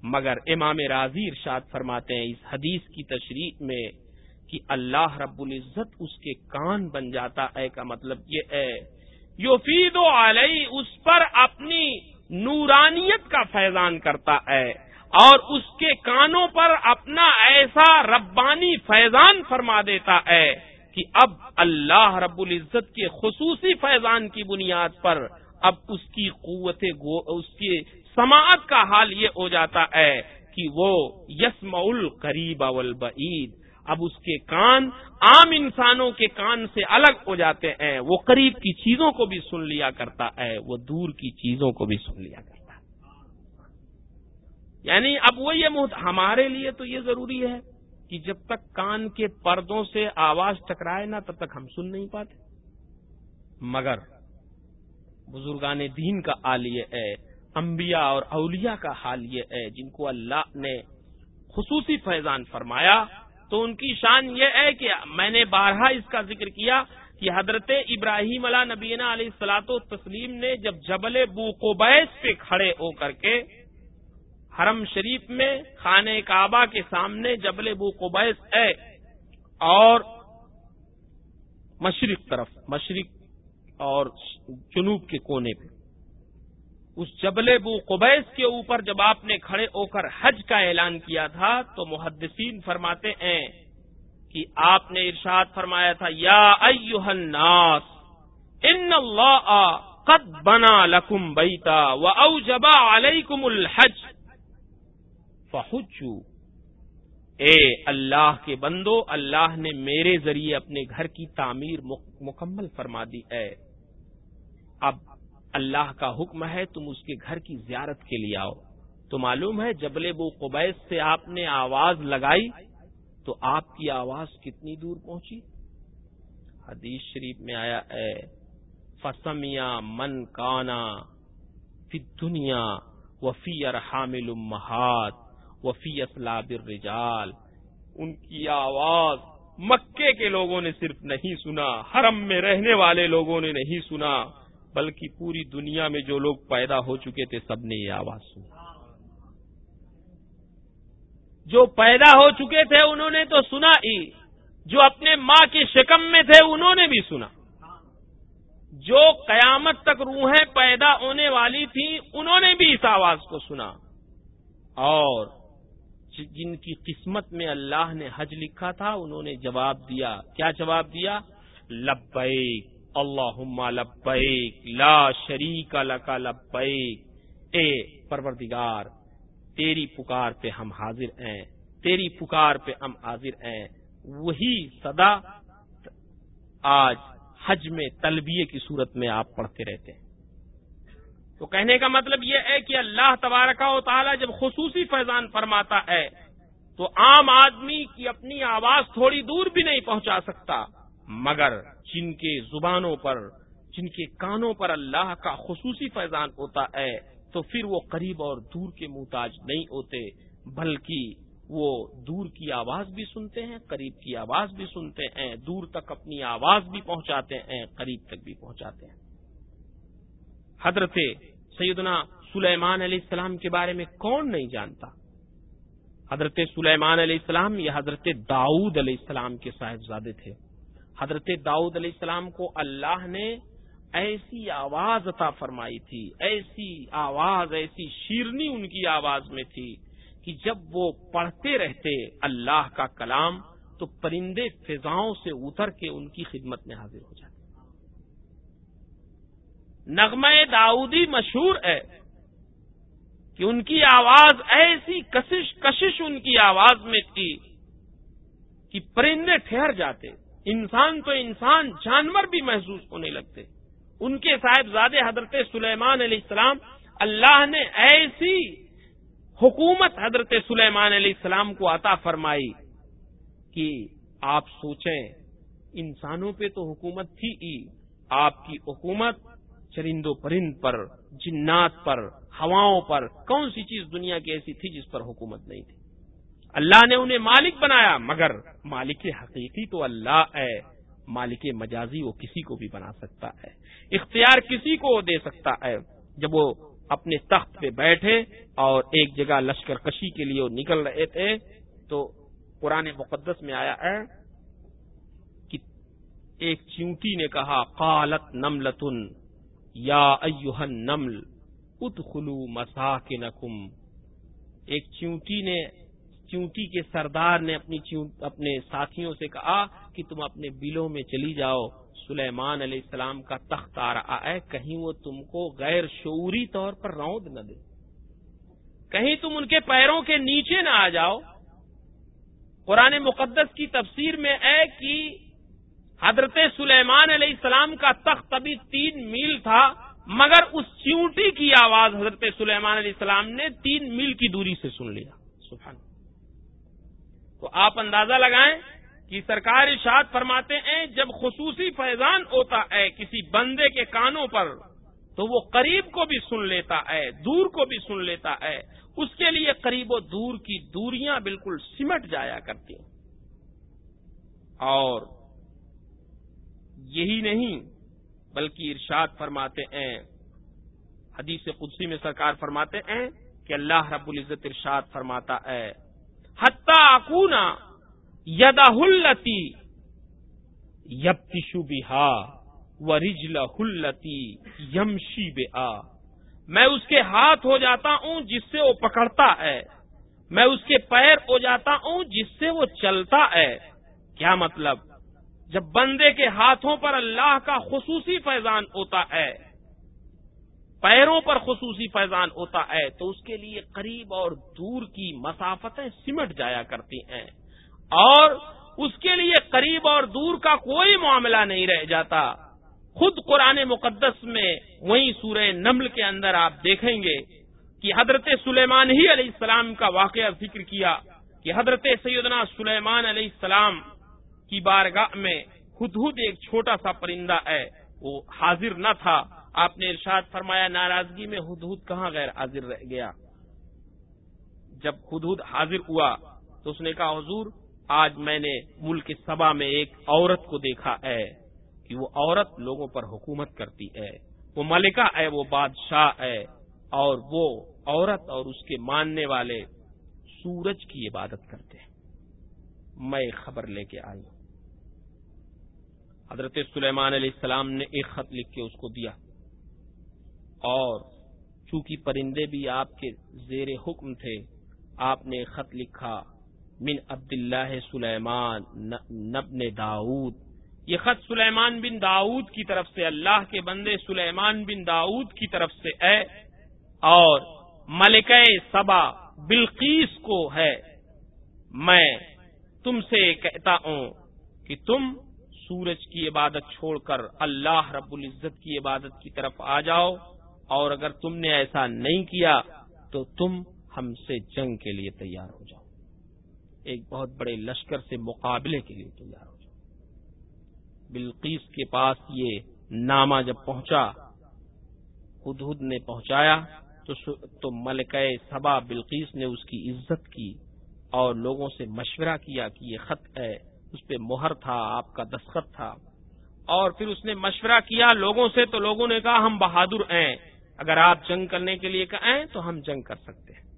مگر امام راضی ارشاد فرماتے ہیں اس حدیث کی تشریح میں کہ اللہ رب العزت اس کے کان بن جاتا ہے، کا مطلب یہ ہے۔ یوفید و علیہ اس پر اپنی نورانیت کا فیضان کرتا ہے اور اس کے کانوں پر اپنا ایسا ربانی فیضان فرما دیتا ہے کہ اب اللہ رب العزت کے خصوصی فیضان کی بنیاد پر اب اس کی قوت اس کی سماعت کا حال یہ ہو جاتا ہے کہ وہ یسم القریب البعید اب اس کے کان عام انسانوں کے کان سے الگ ہو جاتے ہیں۔ وہ قریب کی چیزوں کو بھی سن لیا کرتا ہے، وہ دور کی چیزوں کو بھی سن لیا کرتا ہے۔ یعنی اب وہ یہ محت ہمارے لیے تو یہ ضروری ہے کہ جب تک کان کے پردوں سے آواز ٹکرائے نا تب تک ہم سن نہیں پاتے۔ مگر بزرگان دین کا حال یہ ہے، انبیاء اور اولیاء کا حال یہ ہے، جن کو اللہ نے خصوصی فیضان فرمایا۔ تو ان کی شان یہ ہے کہ میں نے بارہا اس کا ذکر کیا کہ حضرت ابراہیم علیہ نبینا علیہ السلاط و تسلیم نے جب جبل بوقوبیس پہ کھڑے ہو کر کے حرم شریف میں خانہ کعبہ کے سامنے جبل بوقوبیس ہے اور مشرق طرف، مشرق اور جنوب کے کونے پہ۔ اس جبل بو قبیس کے اوپر جب آپ نے کھڑے ہو کر حج کا اعلان کیا تھا، تو محدثین فرماتے ہیں کہ آپ نے ارشاد فرمایا تھا، یا ایوہ الناس، ان اللہ قد بنا لکم بیتا و اوجبا علیکم الحج۔ فحجو، اے اللہ کے بندو، اللہ نے میرے ذریعے اپنے گھر کی تعمیر مکمل فرما دی ہے۔ اب اللہ کا حکم ہے تم اس کے گھر کی زیارت کے لیے آؤ۔ تو معلوم ہے جبل بو قبیس سے آپ نے آواز لگائی تو آپ کی آواز کتنی دور پہنچی؟ حدیث شریف میں آیا ہے فسمیا من کانا فی دنیا وفی ارحامل امہات وفی اسلاب الرجال۔ ان کی آواز مکے کے لوگوں نے صرف نہیں سنا، حرم میں رہنے والے لوگوں نے نہیں سنا۔ بلکہ پوری دنیا میں جو لوگ پیدا ہو چکے تھے سب نے یہ آواز سنی۔ جو پیدا ہو چکے تھے انہوں نے تو سنا ہی۔ جو اپنے ماں کے شکم میں تھے انہوں نے بھی سنا۔ جو قیامت تک روحیں پیدا ہونے والی تھیں انہوں نے بھی اس آواز کو سنا۔ اور جن کی قسمت میں اللہ نے حج لکھا تھا، انہوں نے جواب دیا۔ کیا جواب دیا؟ لبیک۔ اللہ لبیک، لا شریک لکا لبیک۔ اے پروردگار، تیری پکار پہ ہم حاضر ہیں، تیری پکار پہ ہم حاضر ہیں۔ وہی صدا آج حج میں تلبیے کی صورت میں آپ پڑھتے رہتے ہیں۔ تو کہنے کا مطلب یہ ہے کہ اللہ تبارکہ و تعالی جب خصوصی فیضان فرماتا ہے، تو عام آدمی کی اپنی آواز تھوڑی دور بھی نہیں پہنچا سکتا۔ مگر جن کے زبانوں پر، جن کے کانوں پر اللہ کا خصوصی فیضان ہوتا ہے، تو پھر وہ قریب اور دور کے محتاج نہیں ہوتے، بلکہ وہ دور کی آواز بھی سنتے ہیں، قریب کی آواز بھی سنتے ہیں، دور تک اپنی آواز بھی پہنچاتے ہیں، قریب تک بھی پہنچاتے ہیں۔ حضرت سیدنا سلیمان علیہ السلام کے بارے میں کون نہیں جانتا؟ حضرت سلیمان علیہ السلام یہ حضرت داؤد علیہ السلام کے صاحبزادے تھے۔ حضرت داؤد علیہ السلام کو اللہ نے ایسی آواز عطا فرمائی تھی، ایسی آواز، ایسی شیرنی ان کی آواز میں تھی کہ جب وہ پڑھتے رہتے اللہ کا کلام تو پرندے فضاؤں سے اتر کے ان کی خدمت میں حاضر ہو جاتے۔ نغمہ داؤدی مشہور ہے کہ ان کی آواز ایسی کشش کشش ان کی آواز میں تھی کہ پرندے ٹھہر جاتے۔ انسان تو انسان، جانور بھی محسوس ہونے لگتے۔ ان کے صاحب حضرت سلیمان علیہ السلام، اللہ نے ایسی حکومت حضرت سلیمان علیہ السلام کو عطا فرمائی کہ آپ سوچیں، انسانوں پہ تو حکومت تھی ہی۔ آپ کی حکومت چرند و پرند پر، جنات پر، ہواؤں پر، کون سی چیز دنیا کی ایسی تھی جس پر حکومت نہیں تھی؟ اللہ نے انہیں مالک بنایا، مگر مالک حقیقی تو اللہ ہے۔ مالک مجازی وہ کسی کو بھی بنا سکتا ہے۔ اختیار کسی کو دے سکتا ہے۔ جب وہ اپنے تخت پہ بیٹھے اور ایک جگہ لشکر کشی کے لیے وہ نکل رہے تھے، تو قرآن مقدس میں آیا ہے کہ ایک چونٹی نے کہا، قالت نملتن، یا ایوہن نمل ادخلو مساکنکم۔ ایک چونٹی نے چونٹی کے سردار نے اپنی اپنے ساتھیوں سے کہا کہ تم اپنے بلوں میں چلی جاؤ۔ سلیمان علیہ السلام کا تخت آ رہا ہے۔ کہیں وہ تم کو غیر شعوری طور پر روند نہ دے۔ کہیں تم ان کے پیروں کے نیچے نہ آ جاؤ۔ قرآن مقدس کی تفسیر میں ہے کہ حضرت سلیمان علیہ السلام کا تخت ابھی تین میل تھا، مگر اس چونٹی کی آواز حضرت سلیمان علیہ السلام نے تین میل کی دوری سے سن لیا۔ سبحان تو آپ اندازہ لگائیں کہ سرکار ارشاد فرماتے ہیں، جب خصوصی فیضان ہوتا ہے کسی بندے کے کانوں پر، تو وہ قریب کو بھی سن لیتا ہے، دور کو بھی سن لیتا ہے۔ اس کے لیے قریب و دور کی دوریاں بالکل سمٹ جایا کرتی ہیں۔ اور یہی نہیں، بلکہ ارشاد فرماتے ہیں، حدیث قدسی میں سرکار فرماتے ہیں کہ اللہ رب العزت ارشاد فرماتا ہے۔ حتہ اکونا یدا ہلتی یب تشو بہا و رجل ہلتی یمشی بے آ میں اس کے ہاتھ ہو جاتا ہوں جس سے وہ پکڑتا ہے۔ میں اس کے پیر ہو جاتا ہوں جس سے وہ چلتا ہے۔ کیا مطلب؟ جب بندے کے ہاتھوں پر اللہ کا خصوصی فیضان ہوتا ہے۔ پیروں پر خصوصی فیضان ہوتا ہے، تو اس کے لیے قریب اور دور کی مسافتیں سمٹ جایا کرتی ہیں۔ اور اس کے لیے قریب اور دور کا کوئی معاملہ نہیں رہ جاتا۔ خود قرآن مقدس میں وہی سورہ نمل کے اندر آپ دیکھیں گے کہ حضرت سلیمان ہی علیہ السلام کا واقعہ ذکر کیا کہ حضرت سیدنا سلیمان علیہ السلام کی بارگاہ میں خود خود ایک چھوٹا سا پرندہ ہے، وہ حاضر نہ تھا۔ آپ نے ارشاد فرمایا، ناراضگی میں ہد ہد کہاں غیر حاضر رہ گیا؟ جب ہد ہد حاضر ہوا تو اس نے کہا، حضور، آج میں نے ملک سبا میں ایک عورت کو دیکھا ہے کہ وہ عورت لوگوں پر حکومت کرتی ہے۔ وہ ملکہ ہے، وہ بادشاہ ہے اور وہ عورت اور اس کے ماننے والے سورج کی عبادت کرتے ہیں۔ میں خبر لے کے آئی حضرت سلیمان علیہ السلام نے ایک خط لکھ کے اس کو دیا۔ اور چونکہ پرندے بھی آپ کے زیر حکم تھے، آپ نے خط لکھا، من عبد اللہ سلیمان نبن داود یہ خط سلیمان بن داود کی طرف سے اللہ کے بندے سلیمان بن داود کی طرف سے ہے، اور ملکہ سبا بلقیس کو ہے۔ میں تم سے کہتا ہوں کہ تم سورج کی عبادت چھوڑ کر اللہ رب العزت کی عبادت کی طرف آ جاؤ۔ اور اگر تم نے ایسا نہیں کیا تو تم ہم سے جنگ کے لیے تیار ہو جاؤ۔ ایک بہت بڑے لشکر سے مقابلے کے لیے تیار ہو جاؤ۔ بلقیس کے پاس یہ نامہ جب پہنچا ہد ہد نے پہنچایا تو ملکہ سبا بلقیس نے اس کی عزت کی اور لوگوں سے مشورہ کیا کہ یہ خط ہے، اس پہ مہر تھا، آپ کا دستخط تھا۔ اور پھر اس نے مشورہ کیا لوگوں سے تو لوگوں نے کہا ہم بہادر ہیں۔ اگر آپ جنگ کرنے کے لیے کہیں تو ہم جنگ کر سکتے ہیں۔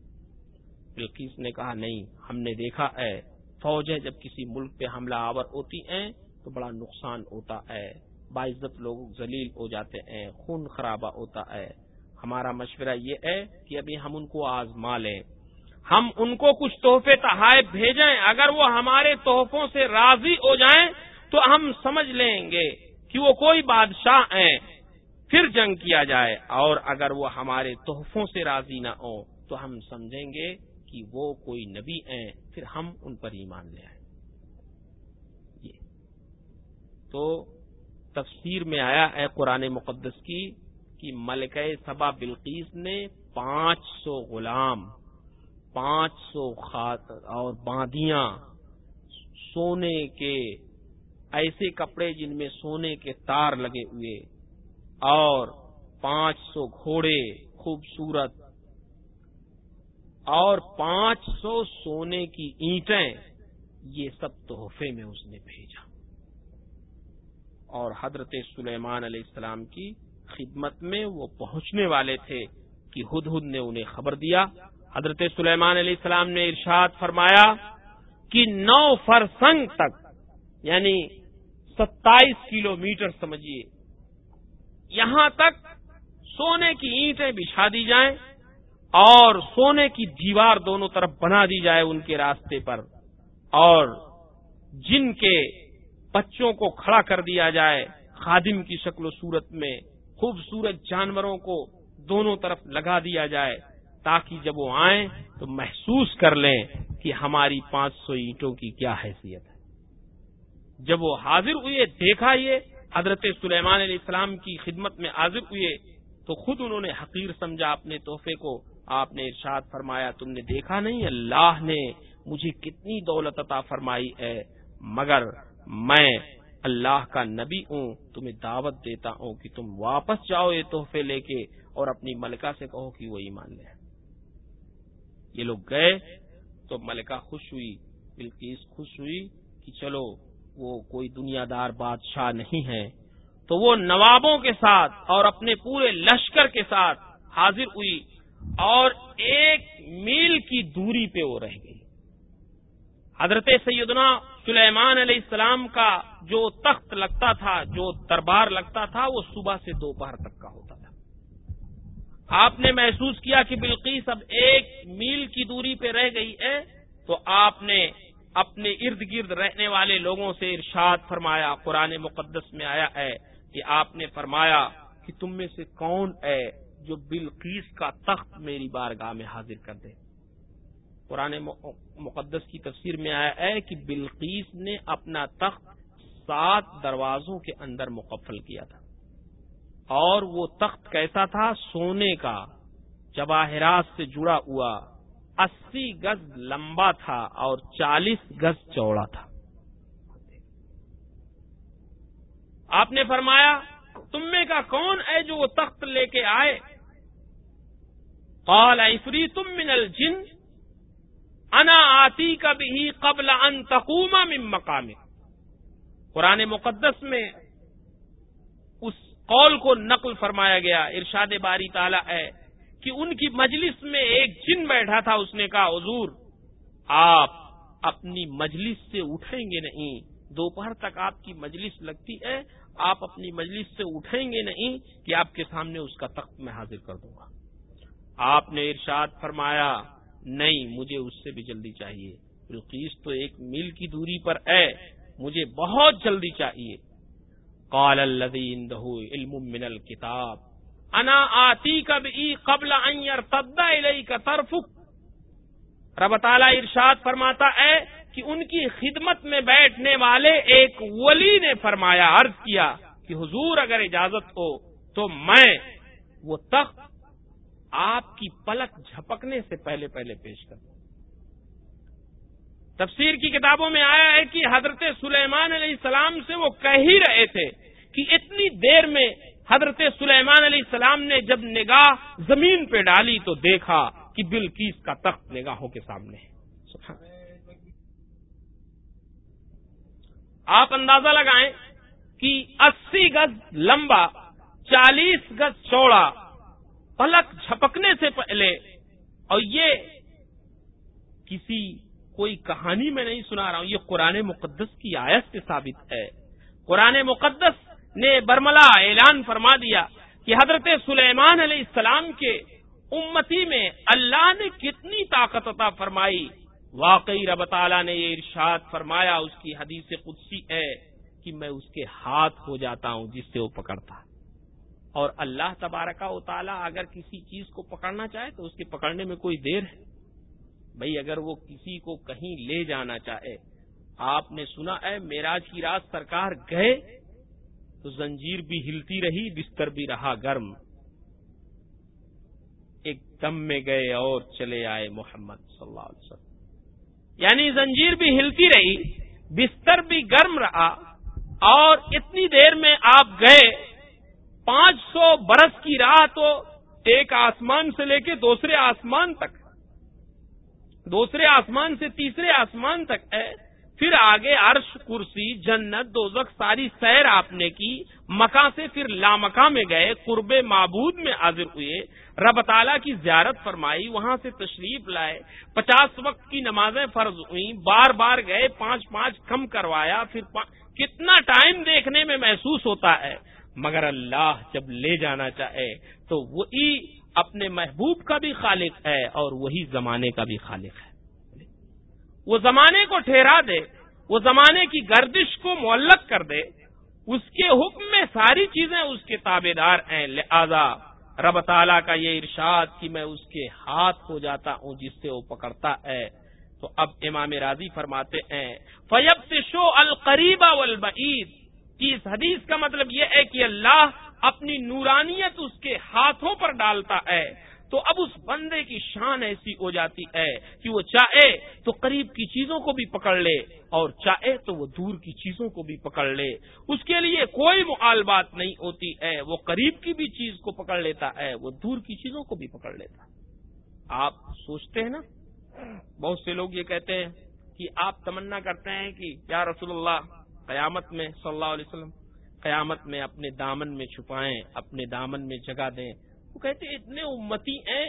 بلکیس نے کہا، نہیں، ہم نے دیکھا ہے فوجیں جب کسی ملک پہ حملہ آور ہوتی ہیں تو بڑا نقصان ہوتا ہے۔ باعزت لوگ ذلیل ہو جاتے ہیں، خون خرابہ ہوتا ہے۔ ہمارا مشورہ یہ ہے کہ ابھی ہم ان کو آزما لیں ہم ان کو کچھ تحفے تحائف بھیجیں۔ اگر وہ ہمارے تحفوں سے راضی ہو جائیں تو ہم سمجھ لیں گے کہ وہ کوئی بادشاہ ہیں۔ پھر جنگ کیا جائے اور اگر وہ ہمارے تحفوں سے راضی نہ ہو تو ہم سمجھیں گے کہ وہ کوئی نبی ہیں، پھر ہم ان پر ایمان لے آئیں۔ تو تفسیر میں آیا ہے قرآن مقدس کی کہ ملکہ سبا بلقیس نے پانچ سو غلام، پانچ سو خات اور باندیاں سونے کے ایسے کپڑے جن میں سونے کے تار لگے ہوئے اور پانچ سو گھوڑے خوبصورت اور پانچ سو سونے کی اینٹیں یہ سب تحفے میں اس نے بھیجا۔ اور حضرت سلیمان علیہ السلام کی خدمت میں وہ پہنچنے والے تھے کہ ہد ہد نے انہیں خبر دیا۔ حضرت سلیمان علیہ السلام نے ارشاد فرمایا کہ نو فرسنگ تک یعنی ستائیس کلو میٹر سمجھیے یہاں تک سونے کی اینٹیں بچھا دی جائیں اور سونے کی دیوار دونوں طرف بنا دی جائے ان کے راستے پر اور جن کے بچوں کو کھڑا کر دیا جائے خادم کی شکل و صورت میں خوبصورت جانوروں کو دونوں طرف لگا دیا جائے تاکہ جب وہ آئیں تو محسوس کر لیں کہ ہماری پانچ سو اینٹوں کی کیا حیثیت ہے۔ جب وہ حاضر ہوئے، دیکھا یہ حضرت سلیمان علیہ السلام کی خدمت میں حاضر ہوئے تو خود انہوں نے حقیر سمجھا اپنے تحفے کو۔ آپ نے ارشاد فرمایا، تم نے دیکھا نہیں؟ اللہ نے مجھے کتنی دولت عطا فرمائی ہے، مگر میں اللہ کا نبی ہوں، تمہیں دعوت دیتا ہوں کہ تم واپس جاؤ یہ تحفے لے کے اور اپنی ملکہ سے کہو کہ وہ ایمان لے۔ یہ لوگ گئے تو ملکہ خوش ہوئی بلکیس خوش ہوئی کہ چلو وہ کوئی دنیا دار بادشاہ نہیں ہے تو وہ نوابوں کے ساتھ اور اپنے پورے لشکر کے ساتھ حاضر ہوئی اور ایک میل کی دوری پہ وہ رہ گئی۔ حضرت سیدنا سلیمان علیہ السلام کا جو تخت لگتا تھا، جو دربار لگتا تھا، وہ صبح سے دوپہر تک کا ہوتا تھا۔ آپ نے محسوس کیا کہ بلقیس اب ایک میل کی دوری پہ رہ گئی ہے، تو آپ نے اپنے ارد گرد رہنے والے لوگوں سے ارشاد فرمایا، قرآن مقدس میں آیا ہے کہ آپ نے فرمایا کہ تم میں سے کون ہے جو بلقیس کا تخت میری بارگاہ میں حاضر کر دے؟ قرآن مقدس کی تفسیر میں آیا ہے کہ بلقیس نے اپنا تخت سات دروازوں کے اندر مقفل کیا تھا۔ اور وہ تخت کیسا تھا؟ سونے کا، جواہرات سے جڑا ہوا اسی گز لمبا تھا اور چالیس گز چوڑا تھا۔ آپ نے فرمایا، تم میں کا کون ہے جو وہ تخت لے کے آئے؟ قال افری تم من الجن، انا آتی کا بھی قبل ان تقوما من مقام۔ قرآن مقدس میں اس قول کو نقل فرمایا گیا، ارشاد باری تعالی ہے کہ ان کی مجلس میں ایک جن بیٹھا تھا، اس نے کہا، حضور، آپ اپنی مجلس سے اٹھیں گے نہیں۔ دوپہر تک آپ کی مجلس لگتی ہے، آپ اپنی مجلس سے اٹھیں گے نہیں کہ آپ کے سامنے اس کا تخت میں حاضر کر دوں گا۔ آپ نے ارشاد فرمایا، نہیں، مجھے اس سے بھی جلدی چاہیے۔ بلقیس تو ایک میل کی دوری پر ہے، مجھے بہت جلدی چاہیے۔ قال الذي عنده علم من الكتاب۔ انا آتی کبھی قبل ان يرتد رب تعالی ارشاد فرماتا ہے کہ ان کی خدمت میں بیٹھنے والے ایک ولی نے فرمایا، عرض کیا کہ حضور اگر اجازت ہو تو میں وہ تخت آپ کی پلک جھپکنے سے پہلے پہلے پیش کر تفسیر کی کتابوں میں آیا ہے کہ حضرت سلیمان علیہ السلام سے وہ کہہ ہی رہے تھے کہ اتنی دیر میں حضرت سلیمان علیہ السلام نے جب نگاہ زمین پہ ڈالی تو دیکھا کہ بلکیس کا تخت نگاہوں کے سامنے ہے۔ آپ اندازہ لگائیں کہ اسی گز لمبا، چالیس گز چوڑا، پلک جھپکنے سے پہلے، اور یہ کسی کوئی کہانی میں نہیں سنا رہا ہوں، یہ قرآن مقدس کی آیت سے ثابت ہے۔ قرآن مقدس نے برملا اعلان فرما دیا کہ حضرت سلیمان علیہ السلام کے امتی میں اللہ نے کتنی طاقت عطا فرمائی۔ واقعی رب تعالیٰ نے یہ ارشاد فرمایا، اس کی حدیث قدسی ہے کہ میں اس کے ہاتھ ہو جاتا ہوں جس سے وہ پکڑتا۔ اور اللہ تبارکا و تعالیٰ اگر کسی چیز کو پکڑنا چاہے تو اس کے پکڑنے میں کوئی دیر ہے۔ بھائی، اگر وہ کسی کو کہیں لے جانا چاہے، آپ نے سنا ہے میراج کی رات سرکار گئے تو زنجیر بھی ہلتی رہی، بستر بھی رہا گرم۔ ایک دم میں گئے اور چلے آئے محمد صلی اللہ علیہ وسلم۔ یعنی زنجیر بھی ہلتی رہی، بستر بھی گرم رہا اور اتنی دیر میں آپ گئے، پانچ سو برس کی راہ تو ایک آسمان سے لے کے دوسرے آسمان تک۔ دوسرے آسمان سے تیسرے آسمان تک ہے۔ پھر آگے عرش، کرسی، جنت، دوزخ، ساری سیر آپ نے کی۔ مکہ سے پھر لامکا میں گئے، قرب معبود میں حاضر ہوئے۔ رب تعالیٰ کی زیارت فرمائی، وہاں سے تشریف لائے۔ پچاس وقت کی نمازیں فرض ہوئیں۔ بار بار گئے، پانچ پانچ کم کروایا۔ پھر کتنا ٹائم دیکھنے میں محسوس ہوتا ہے۔ مگر اللہ جب لے جانا چاہے، تو وہی اپنے محبوب کا بھی خالق ہے اور وہی زمانے کا بھی خالق ہے۔ وہ زمانے کو ٹھہرا دے، وہ زمانے کی گردش کو معلق کر دے، اس کے حکم میں ساری چیزیں اس کے تابے دار ہیں۔ لہذا رب تعالیٰ کا یہ ارشاد کہ میں اس کے ہاتھ ہو جاتا ہوں جس سے وہ پکڑتا ہے۔ تو اب امام راضی فرماتے ہیں فیب سے شو القریبا والبعید کی اس حدیث کا مطلب یہ ہے کہ اللہ اپنی نورانیت اس کے ہاتھوں پر ڈالتا ہے۔ تو اب اس بندے کی شان ایسی ہو جاتی ہے کہ وہ چاہے تو قریب کی چیزوں کو بھی پکڑ لے اور چاہے تو وہ دور کی چیزوں کو بھی پکڑ لے۔ اس کے لیے کوئی معالبات نہیں ہوتی ہے۔ وہ قریب کی بھی چیز کو پکڑ لیتا ہے، وہ دور کی چیزوں کو بھی پکڑ لیتا۔ آپ سوچتے ہیں نا؟ بہت سے لوگ یہ کہتے ہیں کہ آپ تمنا کرتے ہیں کہ یا رسول اللہ، قیامت میں صلی اللہ علیہ وسلم، قیامت میں اپنے دامن میں چھپائیں، اپنے دامن میں جگہ دیں۔ وہ کہتے اتنے امتی ہیں،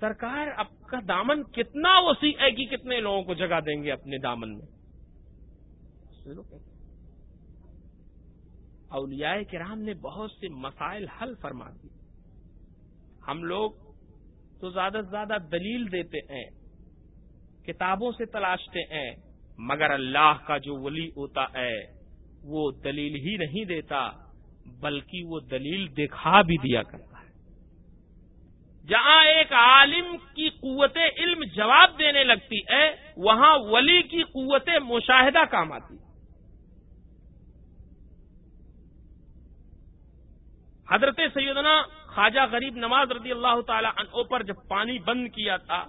سرکار آپ کا دامن کتنا وسیع ہے کہ کتنے لوگوں کو جگہ دیں گے اپنے دامن میں؟ اولیاء کرام نے بہت سے مسائل حل فرما دی ہم لوگ تو زیادہ سے زیادہ دلیل دیتے ہیں، کتابوں سے تلاشتے ہیں، مگر اللہ کا جو ولی ہوتا ہے، وہ دلیل ہی نہیں دیتا، بلکہ وہ دلیل دکھا بھی دیا کرتا۔ جہاں ایک عالم کی قوت علم جواب دینے لگتی ہے، وہاں ولی کی قوت مشاہدہ کام آتی۔ حضرت سیدنا خواجہ غریب نواز رضی اللہ تعالی عنہ پر جب پانی بند کیا تھا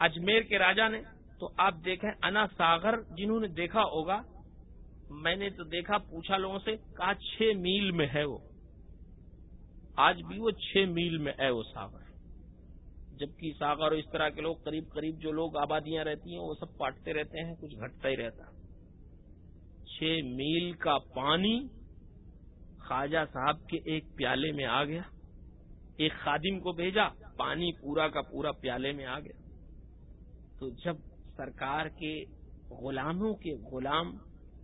اجمیر کے راجا نے، تو آپ دیکھیں انا ساگر جنہوں نے دیکھا ہوگا، میں نے تو دیکھا، پوچھا لوگوں سے، کہا چھ میل میں ہے وہ۔ آج بھی وہ چھ میل میں ہے وہ ساگر جبکہ ساگر اور اس طرح کے لوگ قریب قریب جو لوگ آبادیاں رہتی ہیں، وہ سب پاٹتے رہتے ہیں، کچھ گھٹتا ہی رہتا چھ میل کا پانی خواجہ صاحب کے ایک پیالے میں آ گیا۔ ایک خادم کو بھیجا، پانی پورا کا پورا پیالے میں آ گیا۔ تو جب سرکار کے غلاموں کے غلام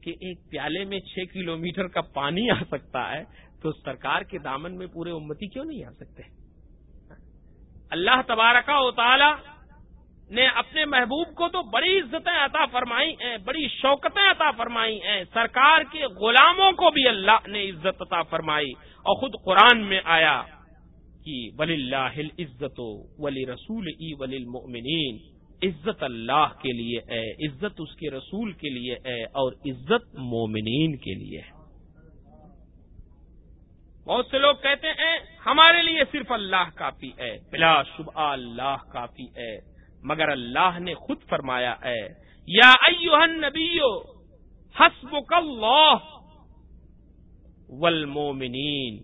کے ایک پیالے میں چھ کلومیٹر کا پانی آ سکتا ہے، تو سرکار کے دامن میں پورے امتی کیوں نہیں آ سکتے؟ اللہ تبارکہ و تعالی نے اپنے محبوب کو تو بڑی عزتیں عطا فرمائی ہیں، بڑی شوکتیں عطا فرمائی ہیں۔ سرکار کے غلاموں کو بھی اللہ نے عزت عطا فرمائی۔ اور خود قرآن میں آیا کہ ولی اللہ عزت ولی رسول ای ولی المؤمنین عزت اللہ کے لیے ہے، عزت اس کے رسول کے لیے ہے اور عزت مومنین کے لیے ہے۔ بہت سے لوگ کہتے ہیں، ہمارے لیے صرف اللہ کافی ہے، بلا شبہ اللہ کافی ہے، مگر اللہ نے خود فرمایا ہے، یا نبیو حسب اللہ والمومنین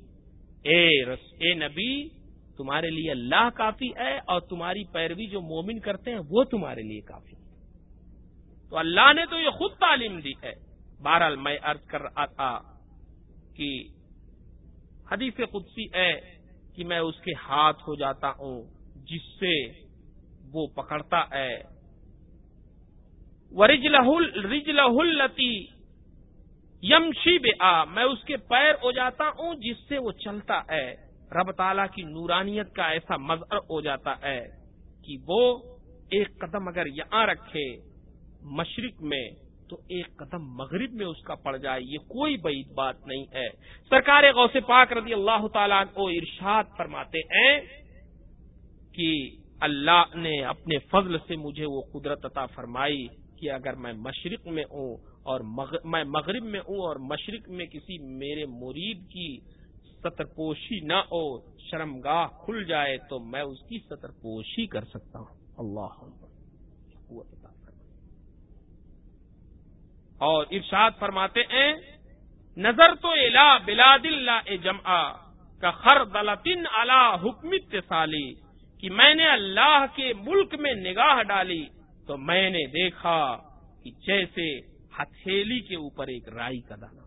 اے رس، اے نبی، تمہارے لیے اللہ کافی ہے اور تمہاری پیروی جو مومن کرتے ہیں، وہ تمہارے لیے کافی ہے۔ تو اللہ نے تو یہ خود تعلیم دی ہے۔ بہرحال میں ارض کر رہا تھا کہ حدیث قدسی ہے کہ میں اس کے ہاتھ ہو جاتا ہوں، جس سے وہ پکڑتا ہے۔ رج التی یمشی بے آ میں اس کے پیر ہو جاتا ہوں، جس سے وہ چلتا ہے۔ رب تعالی کی نورانیت کا ایسا مظہر ہو جاتا ہے کہ وہ ایک قدم اگر یہاں رکھے، مشرق میں تو ایک قدم مغرب میں اس کا پڑ جائے، یہ کوئی بعید بات نہیں ہے۔ سرکار غوث پاک رضی اللہ تعالیٰ کو ارشاد فرماتے ہیں کہ اللہ نے اپنے فضل سے مجھے وہ قدرت عطا فرمائی کہ اگر میں مشرق میں ہوں اور میں مغرب میں ہوں اور مشرق میں کسی میرے مرید کی سطر پوشی نہ ہو، شرمگاہ کھل جائے تو میں اس کی سطر پوشی کر سکتا ہوں۔ اللہ اور ارشاد فرماتے ہیں، نظر تو الا بلاد اللہ جمع کا خر دلطن اللہ حکمت سالی کہ میں نے اللہ کے ملک میں نگاہ ڈالی تو میں نے دیکھا کہ جیسے ہتھیلی کے اوپر ایک رائی کا دانا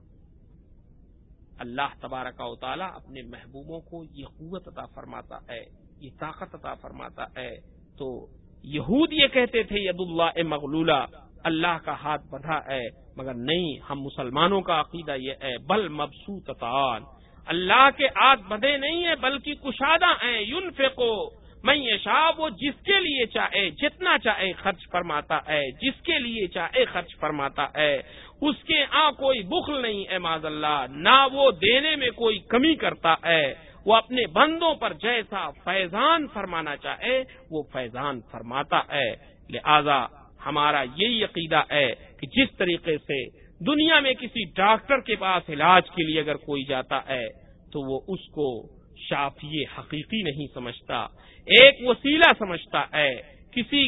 اللہ تبارک و تعالی اپنے محبوبوں کو یہ قوت عطا فرماتا ہے، یہ طاقت عطا فرماتا ہے۔ تو یہود یہ کہتے تھے ید اللہ مغلولہ اللہ کا ہاتھ بدھا ہے مگر نہیں، ہم مسلمانوں کا عقیدہ یہ ہے بل مبسوط اللہ کے ہاتھ بدھے نہیں ہیں، بلکہ کشادہ ہیں۔ یون فیکو میں یہ وہ جس کے لیے چاہے، جتنا چاہے خرچ فرماتا ہے جس کے لیے چاہے خرچ فرماتا ہے اس کے ہاں کوئی بخل نہیں ہے معذ اللہ نہ وہ دینے میں کوئی کمی کرتا ہے وہ اپنے بندوں پر جیسا فیضان فرمانا چاہے، وہ فیضان فرماتا ہے لہذا ہمارا یہی عقیدہ ہے کہ جس طریقے سے دنیا میں کسی ڈاکٹر کے پاس علاج کے لیے اگر کوئی جاتا ہے، تو وہ اس کو شافی حقیقی نہیں سمجھتا۔ ایک وسیلہ سمجھتا ہے، کسی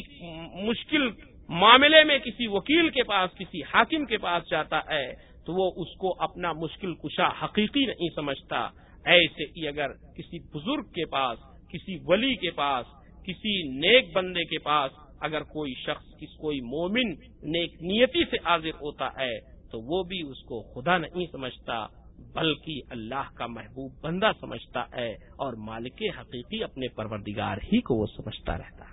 مشکل معاملے میں کسی وکیل کے پاس، کسی حاکم کے پاس جاتا ہے، تو وہ اس کو اپنا مشکل کشا حقیقی نہیں سمجھتا۔ ایسے ہی اگر کسی بزرگ کے پاس، کسی ولی کے پاس، کسی نیک بندے کے پاس اگر کوئی شخص کس کوئی مومن نیک نیتی سے حاضر ہوتا ہے، تو وہ بھی اس کو خدا نہیں سمجھتا، بلکہ اللہ کا محبوب بندہ سمجھتا ہے اور مالک حقیقی اپنے پروردگار ہی کو وہ سمجھتا رہتا۔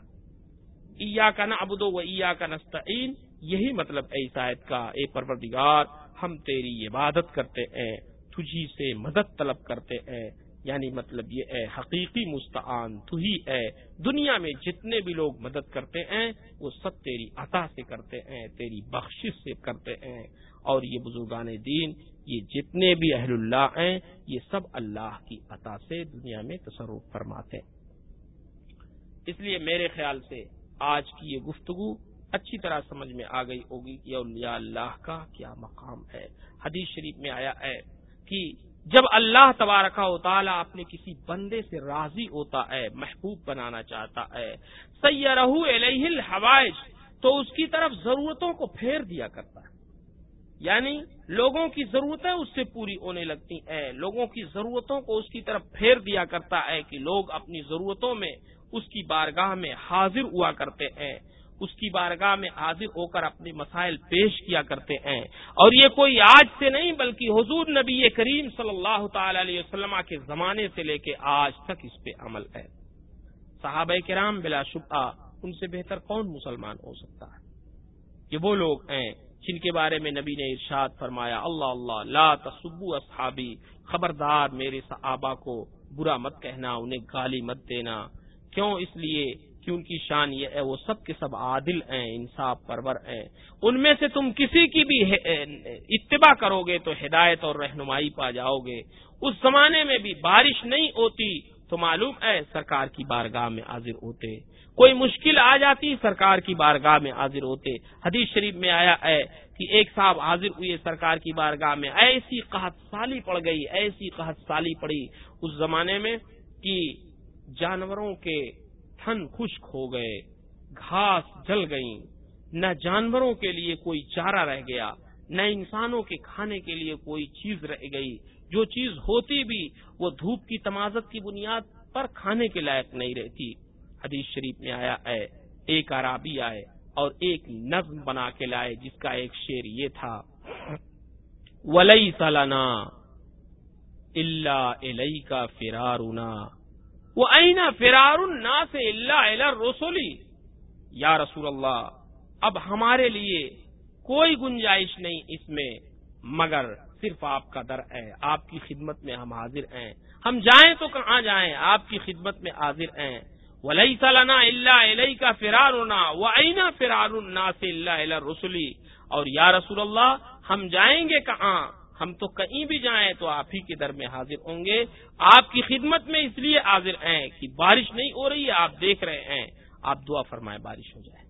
ایا کا نا ابدو و ایا کا نستعین، یہی مطلب اے عیسائیت کا۔ اے پروردگار، ہم تیری عبادت کرتے ہیں، تجھی سے مدد طلب کرتے ہیں۔ یعنی مطلب یہ ہے حقیقی مستعان، تو ہی ہے دنیا میں جتنے بھی لوگ مدد کرتے ہیں، وہ سب تیری عطا سے کرتے ہیں، تیری بخشش سے کرتے ہیں۔ اور یہ بزرگان دین، یہ جتنے بھی اہل اللہ ہیں، یہ سب اللہ کی عطا سے دنیا میں تصرف فرماتے ہیں۔ اس لیے میرے خیال سے آج کی یہ گفتگو اچھی طرح سمجھ میں آ گئی ہوگی کہ اولیاء اللہ کا کیا مقام ہے۔ حدیث شریف میں آیا ہے کہ جب اللہ تبارکہ و تعالیٰ اپنے کسی بندے سے راضی ہوتا ہے، محبوب بنانا چاہتا ہے سیرہ علیہ الحوائج، تو اس کی طرف ضرورتوں کو پھیر دیا کرتا ہے۔ یعنی لوگوں کی ضرورتیں اس سے پوری ہونے لگتی ہیں، لوگوں کی ضرورتوں کو اس کی طرف پھیر دیا کرتا ہے کہ لوگ اپنی ضرورتوں میں اس کی بارگاہ میں حاضر ہوا کرتے ہیں۔ اس کی بارگاہ میں حاضر ہو کر اپنے مسائل پیش کیا کرتے ہیں۔ اور یہ کوئی آج سے نہیں بلکہ حضور نبی کریم صلی اللہ تعالی علیہ وسلم کے زمانے سے لے کے آج تک اس پہ عمل ہے۔ صحابہ کرام بلا شبہ، ان سے بہتر کون مسلمان ہو سکتا ہے؟ یہ وہ لوگ ہیں جن کے بارے میں نبی نے ارشاد فرمایا، اللہ اللہ، لا تصبو اصحابی، خبردار میرے صحابہ کو برا مت کہنا، انہیں گالی مت دینا۔ کیوں؟ اس لیے کہ ان کی شان یہ ہے، وہ سب کے سب عادل ہیں، انصاف پرور ہیں۔ ان میں سے تم کسی کی بھی اتباع کرو گے تو ہدایت اور رہنمائی پا جاؤ گے اس زمانے میں بھی بارش نہیں ہوتی تو معلوم ہے، سرکار کی بارگاہ میں حاضر ہوتے۔ کوئی مشکل آ جاتی، سرکار کی بارگاہ میں حاضر ہوتے۔ حدیث شریف میں آیا ہے کہ ایک صاحب حاضر ہوئے، سرکار کی بارگاہ میں ایسی قحط سالی پڑ گئی، ایسی قحط سالی پڑی۔ اس زمانے میں کہ جانوروں کے تھن خشک ہو گئے، گھاس جل گئی نہ جانوروں کے لیے کوئی چارہ رہ گیا، نہ انسانوں کے کھانے کے لیے کوئی چیز رہ گئی۔ جو چیز ہوتی بھی، وہ دھوپ کی تمازت کی بنیاد پر کھانے کے لائق نہیں رہتی۔ حدیث شریف میں آیا ہے ایک عرابی آئے اور ایک نظم بنا کے لائے، جس کا ایک شعر یہ تھا۔ ولی سالانہ اللہ کا فرارنا۔ وہ اینا فرار النا سے اللہ رسولی یا رسول اللہ، اب ہمارے لیے کوئی گنجائش نہیں اس میں، مگر صرف آپ کا در ہے، آپ کی خدمت میں ہم حاضر ہیں۔ ہم جائیں تو کہاں جائیں؟ آپ کی خدمت میں حاضر ہیں۔ ولی سالانہ اللہ علیہ کا فرار ہونا وہ اینا فرار النا سے اللہ رسولی اور یا رسول اللہ، ہم جائیں گے کہاں؟ ہم تو کہیں بھی جائیں تو آپ ہی کے در میں حاضر ہوں گے۔ آپ کی خدمت میں اس لیے حاضر ہیں کہ بارش نہیں ہو رہی ہے، آپ دیکھ رہے ہیں۔ آپ دعا فرمائیں بارش ہو جائے۔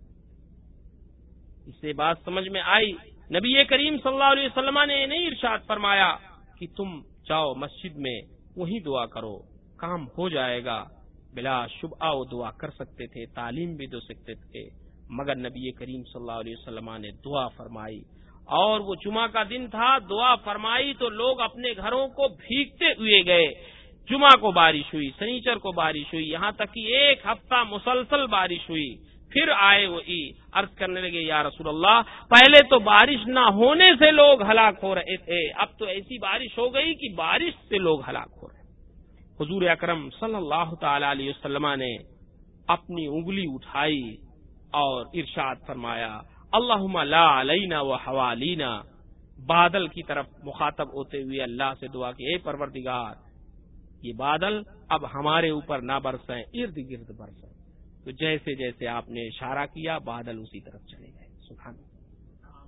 اس سے بات سمجھ میں آئی۔ نبی کریم صلی اللہ علیہ وسلم نے نہیں ارشاد فرمایا کہ تم جاؤ مسجد میں وہی دعا کرو، کام ہو جائے گا۔ بلا شبہ وہ دعا کر سکتے تھے، تعلیم بھی دے سکتے تھے۔ مگر نبی کریم صلی اللہ علیہ وسلم نے دعا فرمائی۔ اور وہ جمعہ کا دن تھا، دعا فرمائی تو لوگ اپنے گھروں کو بھیگتے ہوئے گئے۔ جمعہ کو بارش ہوئی، سنیچر کو بارش ہوئی، یہاں تک کہ ایک ہفتہ مسلسل بارش ہوئی۔ پھر آئے وہ عرض کرنے لگے، یا رسول اللہ، پہلے تو بارش نہ ہونے سے لوگ ہلاک ہو رہے تھے، اب تو ایسی بارش ہو گئی کہ بارش سے لوگ ہلاک ہو رہے حضور اکرم صلی اللہ تعالی علیہ وسلم نے اپنی انگلی اٹھائی اور ارشاد فرمایا اللہ لا علینا و حوالینا بادل کی طرف مخاطب ہوتے ہوئے اللہ سے دعا کی، اے پروردگار، یہ بادل اب ہمارے اوپر نہ برسیں ارد گرد برسیں تو جیسے جیسے آپ نے اشارہ کیا، بادل اسی طرف چلے گئے۔ سبحان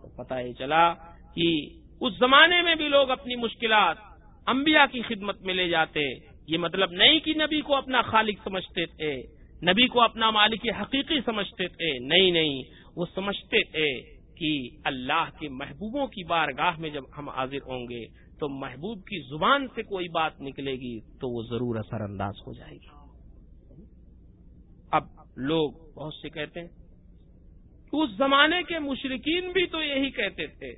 تو پتہ یہ چلا کہ اس زمانے میں بھی لوگ اپنی مشکلات انبیاء کی خدمت میں لے جاتے۔ یہ مطلب نہیں کہ نبی کو اپنا خالق سمجھتے تھے، نبی کو اپنا مالک حقیقی سمجھتے تھے۔ نہیں نہیں۔ وہ سمجھتے تھے کہ اللہ کے محبوبوں کی بارگاہ میں جب ہم حاضر ہوں گے تو محبوب کی زبان سے کوئی بات نکلے گی تو وہ ضرور اثر انداز ہو جائے گی۔ اب لوگ بہت سے کہتے ہیں، اس زمانے کے مشرقین بھی تو یہی کہتے تھے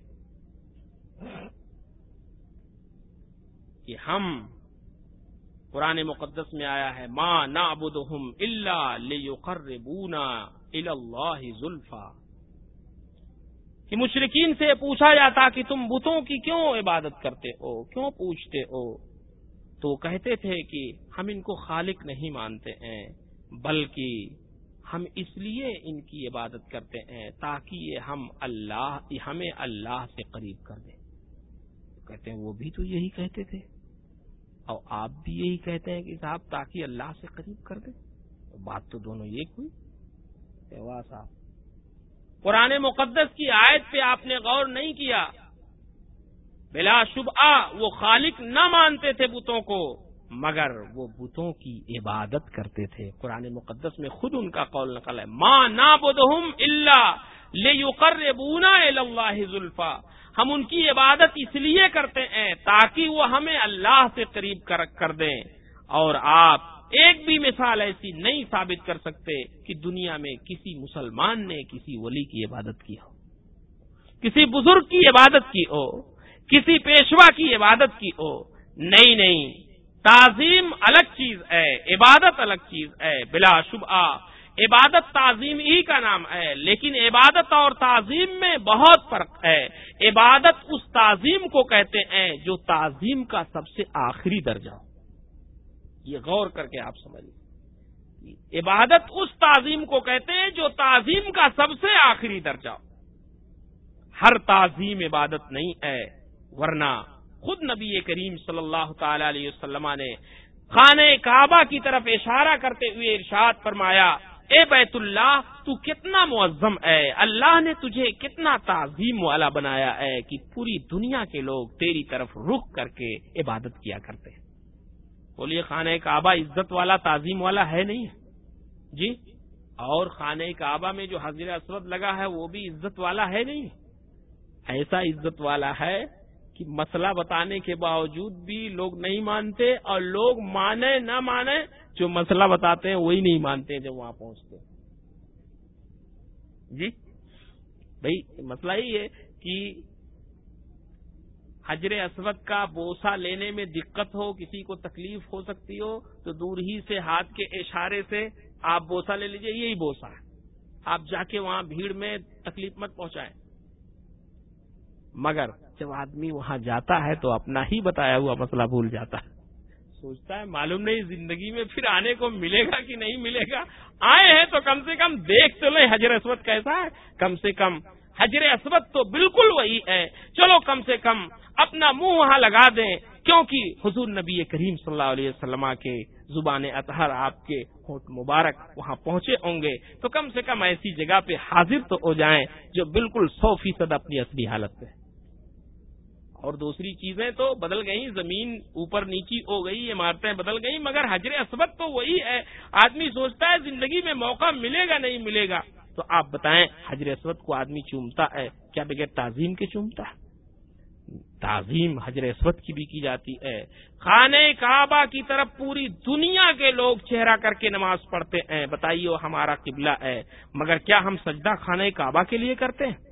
کہ ہم قرآن مقدس میں آیا ہے ماں نہ ابدہم اللہ اللہ زلفا۔ کہ مشرقین سے پوچھا جاتا کہ تم بتوں کی کیوں عبادت کرتے ہو؟ کیوں پوچھتے ہو؟ تو کہتے تھے کہ ہم ان کو خالق نہیں مانتے ہیں، بلکہ ہم اس لیے ان کی عبادت کرتے ہیں تاکہ یہ ہم اللہ، ہمیں اللہ سے قریب کر دیں۔ کہتے ہیں، وہ بھی تو یہی کہتے تھے۔ اور آپ بھی یہی کہتے ہیں کہ صاحب، تاکہ اللہ سے قریب کر دیں۔ بات تو دونوں ایک ہوئی۔ صاحب قرآن مقدس کی آیت پہ آپ نے غور نہیں کیا۔ بلا شبہ وہ خالق نہ مانتے تھے بتوں کو، مگر وہ بتوں کی عبادت کرتے تھے۔ قرآن مقدس میں خود ان کا قول نقل ہے۔ ماں نا بدہم اللہ لے بونا اللہ ذلفا ہم ان کی عبادت اس لیے کرتے ہیں تاکہ وہ ہمیں اللہ سے قریب کر دیں۔ اور آپ ایک بھی مثال ایسی نہیں ثابت کر سکتے کہ دنیا میں کسی مسلمان نے کسی ولی کی عبادت کی ہو، کسی بزرگ کی عبادت کی ہو، کسی پیشوا کی عبادت کی ہو۔ نہیں نہیں، تعظیم الگ چیز ہے، عبادت الگ چیز ہے، بلا شبہ۔ عبادت تعظیم ہی کا نام ہے، لیکن عبادت اور تعظیم میں بہت فرق ہے۔ عبادت اس تعظیم کو کہتے ہیں جو تعظیم کا سب سے آخری درجہ ہو۔ یہ غور کر کے آپ سمجھیں عبادت اس تعظیم کو کہتے ہیں جو تعظیم کا سب سے آخری درجہ۔ ہر تعظیم عبادت نہیں ہے، ورنہ خود نبی کریم صلی اللہ تعالی علیہ وسلم نے خانہ کعبہ کی طرف اشارہ کرتے ہوئے ارشاد فرمایا، اے بیت اللہ، تو کتنا معظم ہے۔ اللہ نے تجھے کتنا تعظیم والا بنایا ہے کہ پوری دنیا کے لوگ تیری طرف رخ کر کے عبادت کیا کرتے ہیں۔ بولیے، خانہ کعبہ عزت والا، تعظیم والا ہے نہیں؟ جی اور خانہ کعبہ میں جو حضر اسود لگا ہے، وہ بھی عزت والا ہے نہیں؟ ایسا عزت والا ہے کہ مسئلہ بتانے کے باوجود بھی لوگ نہیں مانتے اور لوگ مانے نہ مانے، جو مسئلہ بتاتے ہیں وہی نہیں مانتے جب وہاں پہنچتے جی بھائی، مسئلہ ہی ہے کہ حجر اسود کا بوسا لینے میں دقت ہو، کسی کو تکلیف ہو سکتی ہو، تو دور ہی سے ہاتھ کے اشارے سے آپ بوسا لے لیجیے، یہی بوسا ہے۔ آپ جا کے وہاں بھیڑ میں تکلیف مت پہنچائیں۔ مگر جب آدمی وہاں جاتا ہے تو اپنا ہی بتایا ہوا مسئلہ بھول جاتا ہے۔ سوچتا ہے معلوم نہیں زندگی میں پھر آنے کو ملے گا کہ نہیں ملے گا۔ آئے ہیں تو کم سے کم دیکھ تو لیں، حجر اسود کیسا ہے؟ کم سے کم حجر اسود تو بالکل وہی ہے۔ چلو کم سے کم اپنا منہ وہاں لگا دیں، کیونکہ حضور نبی کریم صلی اللہ علیہ وسلم کے زبان اطہر آپ کے ہوٹ مبارک وہاں پہنچے ہوں گے۔ تو کم سے کم ایسی جگہ پہ حاضر تو ہو جائیں جو بالکل سو فیصد اپنی اصلی حالت پہ۔ اور دوسری چیزیں تو بدل گئی زمین اوپر نیچی ہو گئی، عمارتیں بدل گئی مگر حجر اسود تو وہی ہے۔ آدمی سوچتا ہے زندگی میں موقع ملے گا، نہیں ملے گا۔ تو آپ بتائیں، حجر اسود کو آدمی چومتا ہے، کیا بغیر تعظیم کے چومتا؟ ہے تعظیم حجر اسود کی بھی کی جاتی ہے۔ خانہ کعبہ کی طرف پوری دنیا کے لوگ چہرہ کر کے نماز پڑھتے ہیں۔ بتائیے ہمارا قبلہ ہے۔ مگر کیا ہم سجدہ خانہ کعبہ کے لیے کرتے ہیں؟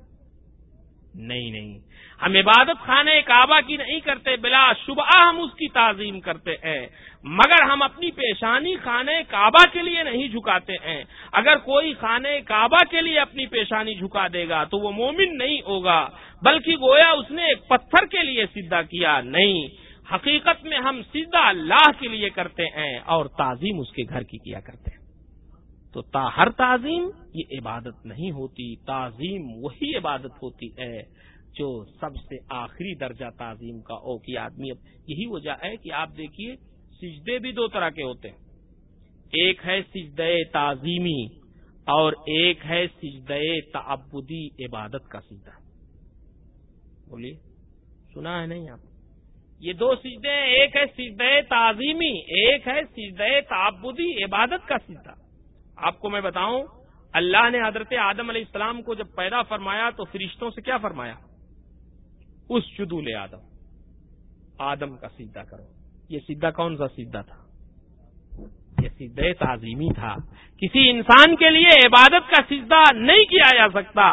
نہیں نہیں۔ ہم عبادت خانہ کعبہ کی نہیں کرتے، بلا شبہ ہم اس کی تعظیم کرتے ہیں۔ مگر ہم اپنی پیشانی خانہ کعبہ کے لیے نہیں جھکاتے ہیں۔ اگر کوئی خانہ کعبہ کے لیے اپنی پیشانی جھکا دے گا تو وہ مومن نہیں ہوگا، بلکہ گویا اس نے ایک پتھر کے لیے سیدھا کیا۔ نہیں، حقیقت میں ہم سیدھا اللہ کے لیے کرتے ہیں اور تعظیم اس کے گھر کی کیا کرتے ہیں۔ تو تا ہر تعظیم یہ عبادت نہیں ہوتی، تعظیم وہی عبادت ہوتی ہے جو سب سے آخری درجہ تعظیم کا او کی آدمی اب یہی وجہ ہے کہ آپ دیکھیے سجدے بھی دو طرح کے ہوتے ہیں۔ ایک ہے سجدے تعظیمی اور ایک ہے سجدے تعبدی عبادت کا سجدہ۔ بولیے، سنا ہے نہیں آپ؟ یہ دو سجدے ایک ہے سجدے تعظیمی، ایک ہے سجدے تعبدی عبادت کا سجدہ۔ آپ کو میں بتاؤں، اللہ نے حضرت آدم علیہ السلام کو جب پیدا فرمایا تو فرشتوں سے کیا فرمایا؟ اس شدول آدم۔ آدم کا سیدھا کرو۔ یہ سیدھا کون سا سیدھا تھا؟ یہ سیدھے تعظیمی تھا۔ کسی انسان کے لیے عبادت کا سیدھا نہیں کیا جا سکتا۔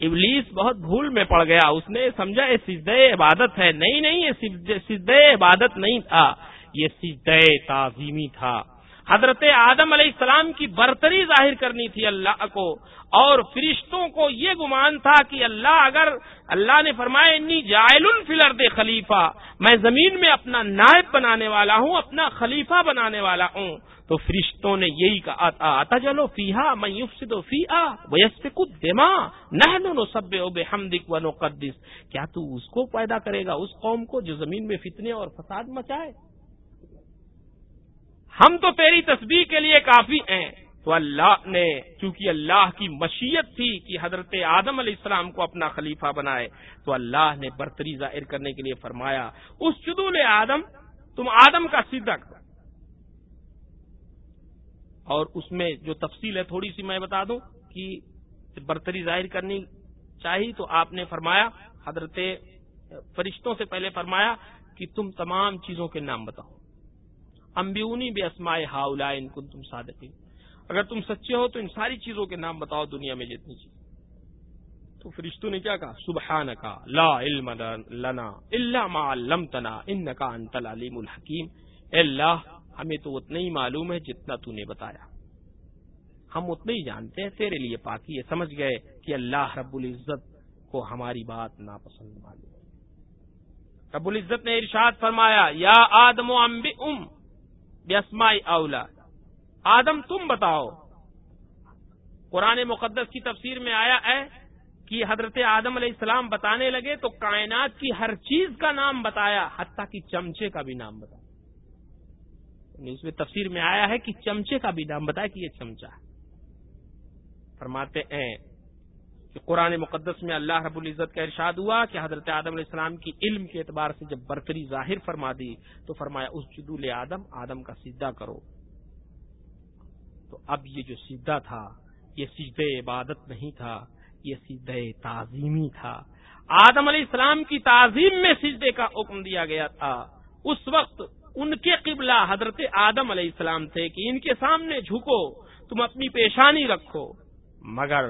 ابلیس بہت بھول میں پڑ گیا۔ اس نے سمجھا، یہ سیدھے عبادت ہے۔ نہیں نہیں، یہ سیدھے عبادت نہیں تھا۔ یہ سیدھے تعظیمی تھا۔ حضرت آدم علیہ السلام کی برتری ظاہر کرنی تھی اللہ کو اور فرشتوں کو یہ گمان تھا کہ اللہ اگر اللہ نے فرمایا انی جائل الفلر دے خلیفہ، میں زمین میں اپنا نائب بنانے والا ہوں، اپنا خلیفہ بنانے والا ہوں۔ تو فرشتوں نے یہی کہا آتا چلو فیحا میں فی آ ویس دما نہ سب بے حمدک و نقدس کیا تو اس کو پیدا کرے گا، اس قوم کو جو زمین میں فتنے اور فساد مچائے؟ ہم تو تیری تصویر کے لیے کافی ہیں۔ تو اللہ نے، چونکہ اللہ کی مشیت تھی کہ حضرت آدم علیہ السلام کو اپنا خلیفہ بنائے، تو اللہ نے برتری ظاہر کرنے کے لیے فرمایا، اس جدول آدم، تم آدم کا سیدھا کرو اور اس میں جو تفصیل ہے، تھوڑی سی میں بتا دوں کہ برتری ظاہر کرنی چاہیے تو آپ نے فرمایا، حضرت فرشتوں سے پہلے فرمایا کہ تم تمام چیزوں کے نام بتاؤ۔ امبیونی بے اسمائے ہاؤلا ان کو تم صادقین۔ اگر تم سچے ہو تو ان ساری چیزوں کے نام بتاؤ دنیا میں جتنی چیز تو فرشتوں نے کیا کہا؟ سبحان کا لا علم لنا اللہ ما لمتنا ان کا انتل علیم الحکیم اللہ، ہمیں تو اتنا ہی معلوم ہے جتنا تو نے بتایا۔ ہم اتنے ہی جانتے ہیں، تیرے لیے پاکی یہ سمجھ گئے کہ اللہ رب العزت کو ہماری بات ناپسند معلوم رب العزت نے ارشاد فرمایا، یا آدم و ام بسمائی اولا۔ آدم، تم بتاؤ۔ قرآن مقدس کی تفسیر میں آیا ہے کہ حضرت آدم علیہ السلام بتانے لگے تو کائنات کی ہر چیز کا نام بتایا، حتیٰ کہ چمچے کا بھی نام بتایا۔ یعنی اس میں تفسیر میں آیا ہے کہ چمچے کا بھی نام بتایا کہ یہ چمچا ہے۔ فرماتے ہیں کہ قرآن مقدس میں اللہ رب العزت کا ارشاد ہوا کہ حضرت آدم علیہ السلام کی علم کے اعتبار سے جب برتری ظاہر فرما دی تو فرمایا، اس جدول آدم آدم کا سیدھا کرو۔ تو اب یہ جو سیدھا تھا، یہ سیدھے عبادت نہیں تھا، یہ سیدھے تعظیمی تھا۔ آدم علیہ السلام کی تعظیم میں سیدھے کا حکم دیا گیا تھا۔ اس وقت ان کے قبلہ حضرت آدم علیہ السلام تھے کہ ان کے سامنے جھکو، تم اپنی پیشانی رکھو۔ مگر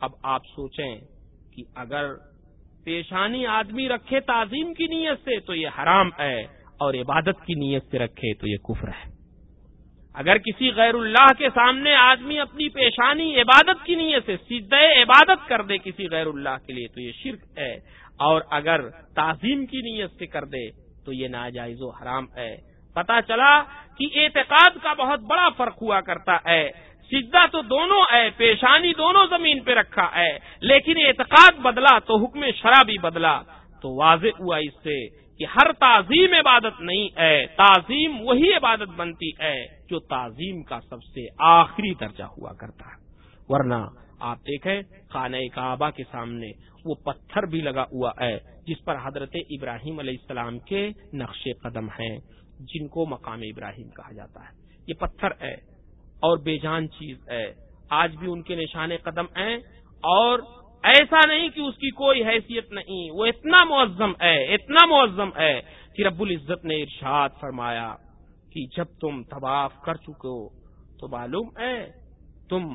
اب آپ سوچیں کہ اگر پیشانی آدمی رکھے تعظیم کی نیت سے تو یہ حرام ہے اور عبادت کی نیت سے رکھے تو یہ کفر ہے۔ اگر کسی غیر اللہ کے سامنے آدمی اپنی پیشانی عبادت کی نیت سے سیدھے عبادت کر دے کسی غیر اللہ کے لیے تو یہ شرک ہے۔ اور اگر تعظیم کی نیت سے کر دے تو یہ ناجائز و حرام ہے۔ پتا چلا کہ اعتقاد کا بہت بڑا فرق ہوا کرتا ہے۔ سیدھا تو دونوں ہے پیشانی دونوں زمین پہ رکھا ہے لیکن اعتقاد بدلا تو حکم شرابی بدلا۔ تو واضح ہوا اس سے کہ ہر تعظیم عبادت نہیں ہے تعظیم وہی عبادت بنتی ہے جو تعظیم کا سب سے آخری درجہ ہوا کرتا ہے۔ ورنہ آپ دیکھیں، خانہ کعبہ کے سامنے وہ پتھر بھی لگا ہوا ہے جس پر حضرت ابراہیم علیہ السلام کے نقش قدم ہیں، جن کو مقام ابراہیم کہا جاتا ہے۔ یہ پتھر ہے اور بے جان چیز ہے۔ آج بھی ان کے نشان قدم ہیں اور ایسا نہیں کہ اس کی کوئی حیثیت نہیں۔ وہ اتنا معظم ہے، اتنا معظم ہے کہ رب العزت نے ارشاد فرمایا کہ جب تم طواف کر چکے ہو تو معلوم ہے تم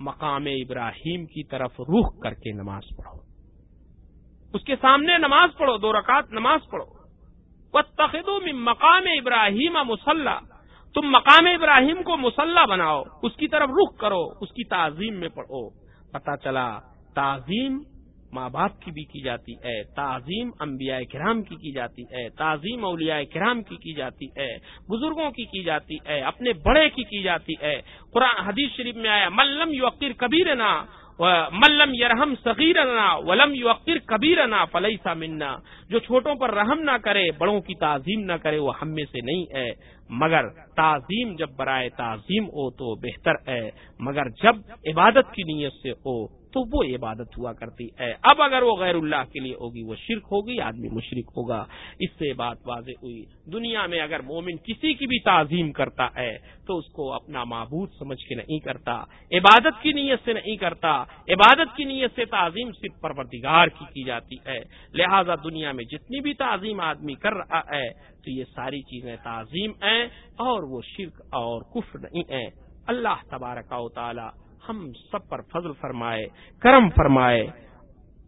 مقام ابراہیم کی طرف رخ کر کے نماز پڑھو۔ اس کے سامنے نماز پڑھو، دو رکعت نماز پڑھو۔ وہ میں مقام ابراہیم مسلح تم مقام ابراہیم کو مسلح بناؤ، اس کی طرف رخ کرو، اس کی تعظیم میں پڑھو۔ پتا چلا، تعظیم ماں باپ کی بھی کی جاتی ہے، تعظیم انبیاء کرام کی کی جاتی ہے، تعظیم اولیاء کرام کی کی جاتی ہے، بزرگوں کی کی جاتی ہے، اپنے بڑے کی کی جاتی ہے۔ قرآن حدیث شریف میں آیا ملم یو عقیر کبیر نا ملم یرحم صغیرنا ولم یو عقیر کبیر نا سا منا۔ جو چھوٹوں پر رحم نہ کرے، بڑوں کی تعظیم نہ کرے، وہ ہم میں سے نہیں ہے۔ مگر تعظیم جب برائے تعظیم ہو تو بہتر ہے۔ مگر جب عبادت کی نیت سے ہو تو وہ عبادت ہوا کرتی ہے۔ اب اگر وہ غیر اللہ کے لیے ہوگی، وہ شرک ہوگی، آدمی مشرق ہوگا۔ اس سے بات واضح ہوئی۔ دنیا میں اگر مومن کسی کی بھی تعظیم کرتا ہے، تو اس کو اپنا معبود سمجھ کے نہیں کرتا، عبادت کی نیت سے نہیں کرتا۔ عبادت کی نیت سے تعظیم صرف پروردگار کی کی جاتی ہے۔ لہذا دنیا میں جتنی بھی تعظیم آدمی کر رہا ہے، تو یہ ساری چیزیں تعظیم ہیں اور وہ شرک اور کفر نہیں ہیں۔ اللہ تبارک و تعالی ہم سب پر فضل فرمائے، کرم فرمائے۔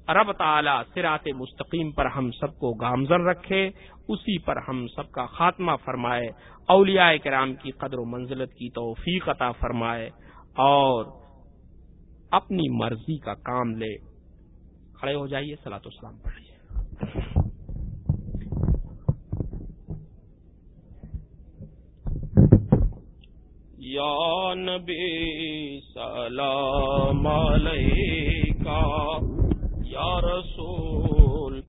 رب تعالی سرات مستقیم پر ہم سب کو گامزن رکھے، اسی پر ہم سب کا خاتمہ فرمائے۔ اولیاء کرام کی قدر و منزلت کی توفیق عطا فرمائے اور اپنی مرضی کا کام لے۔ کھڑے ہو جائیے سلاۃ اسلام پڑھیے یا نبی سلام علیکہ یا رسول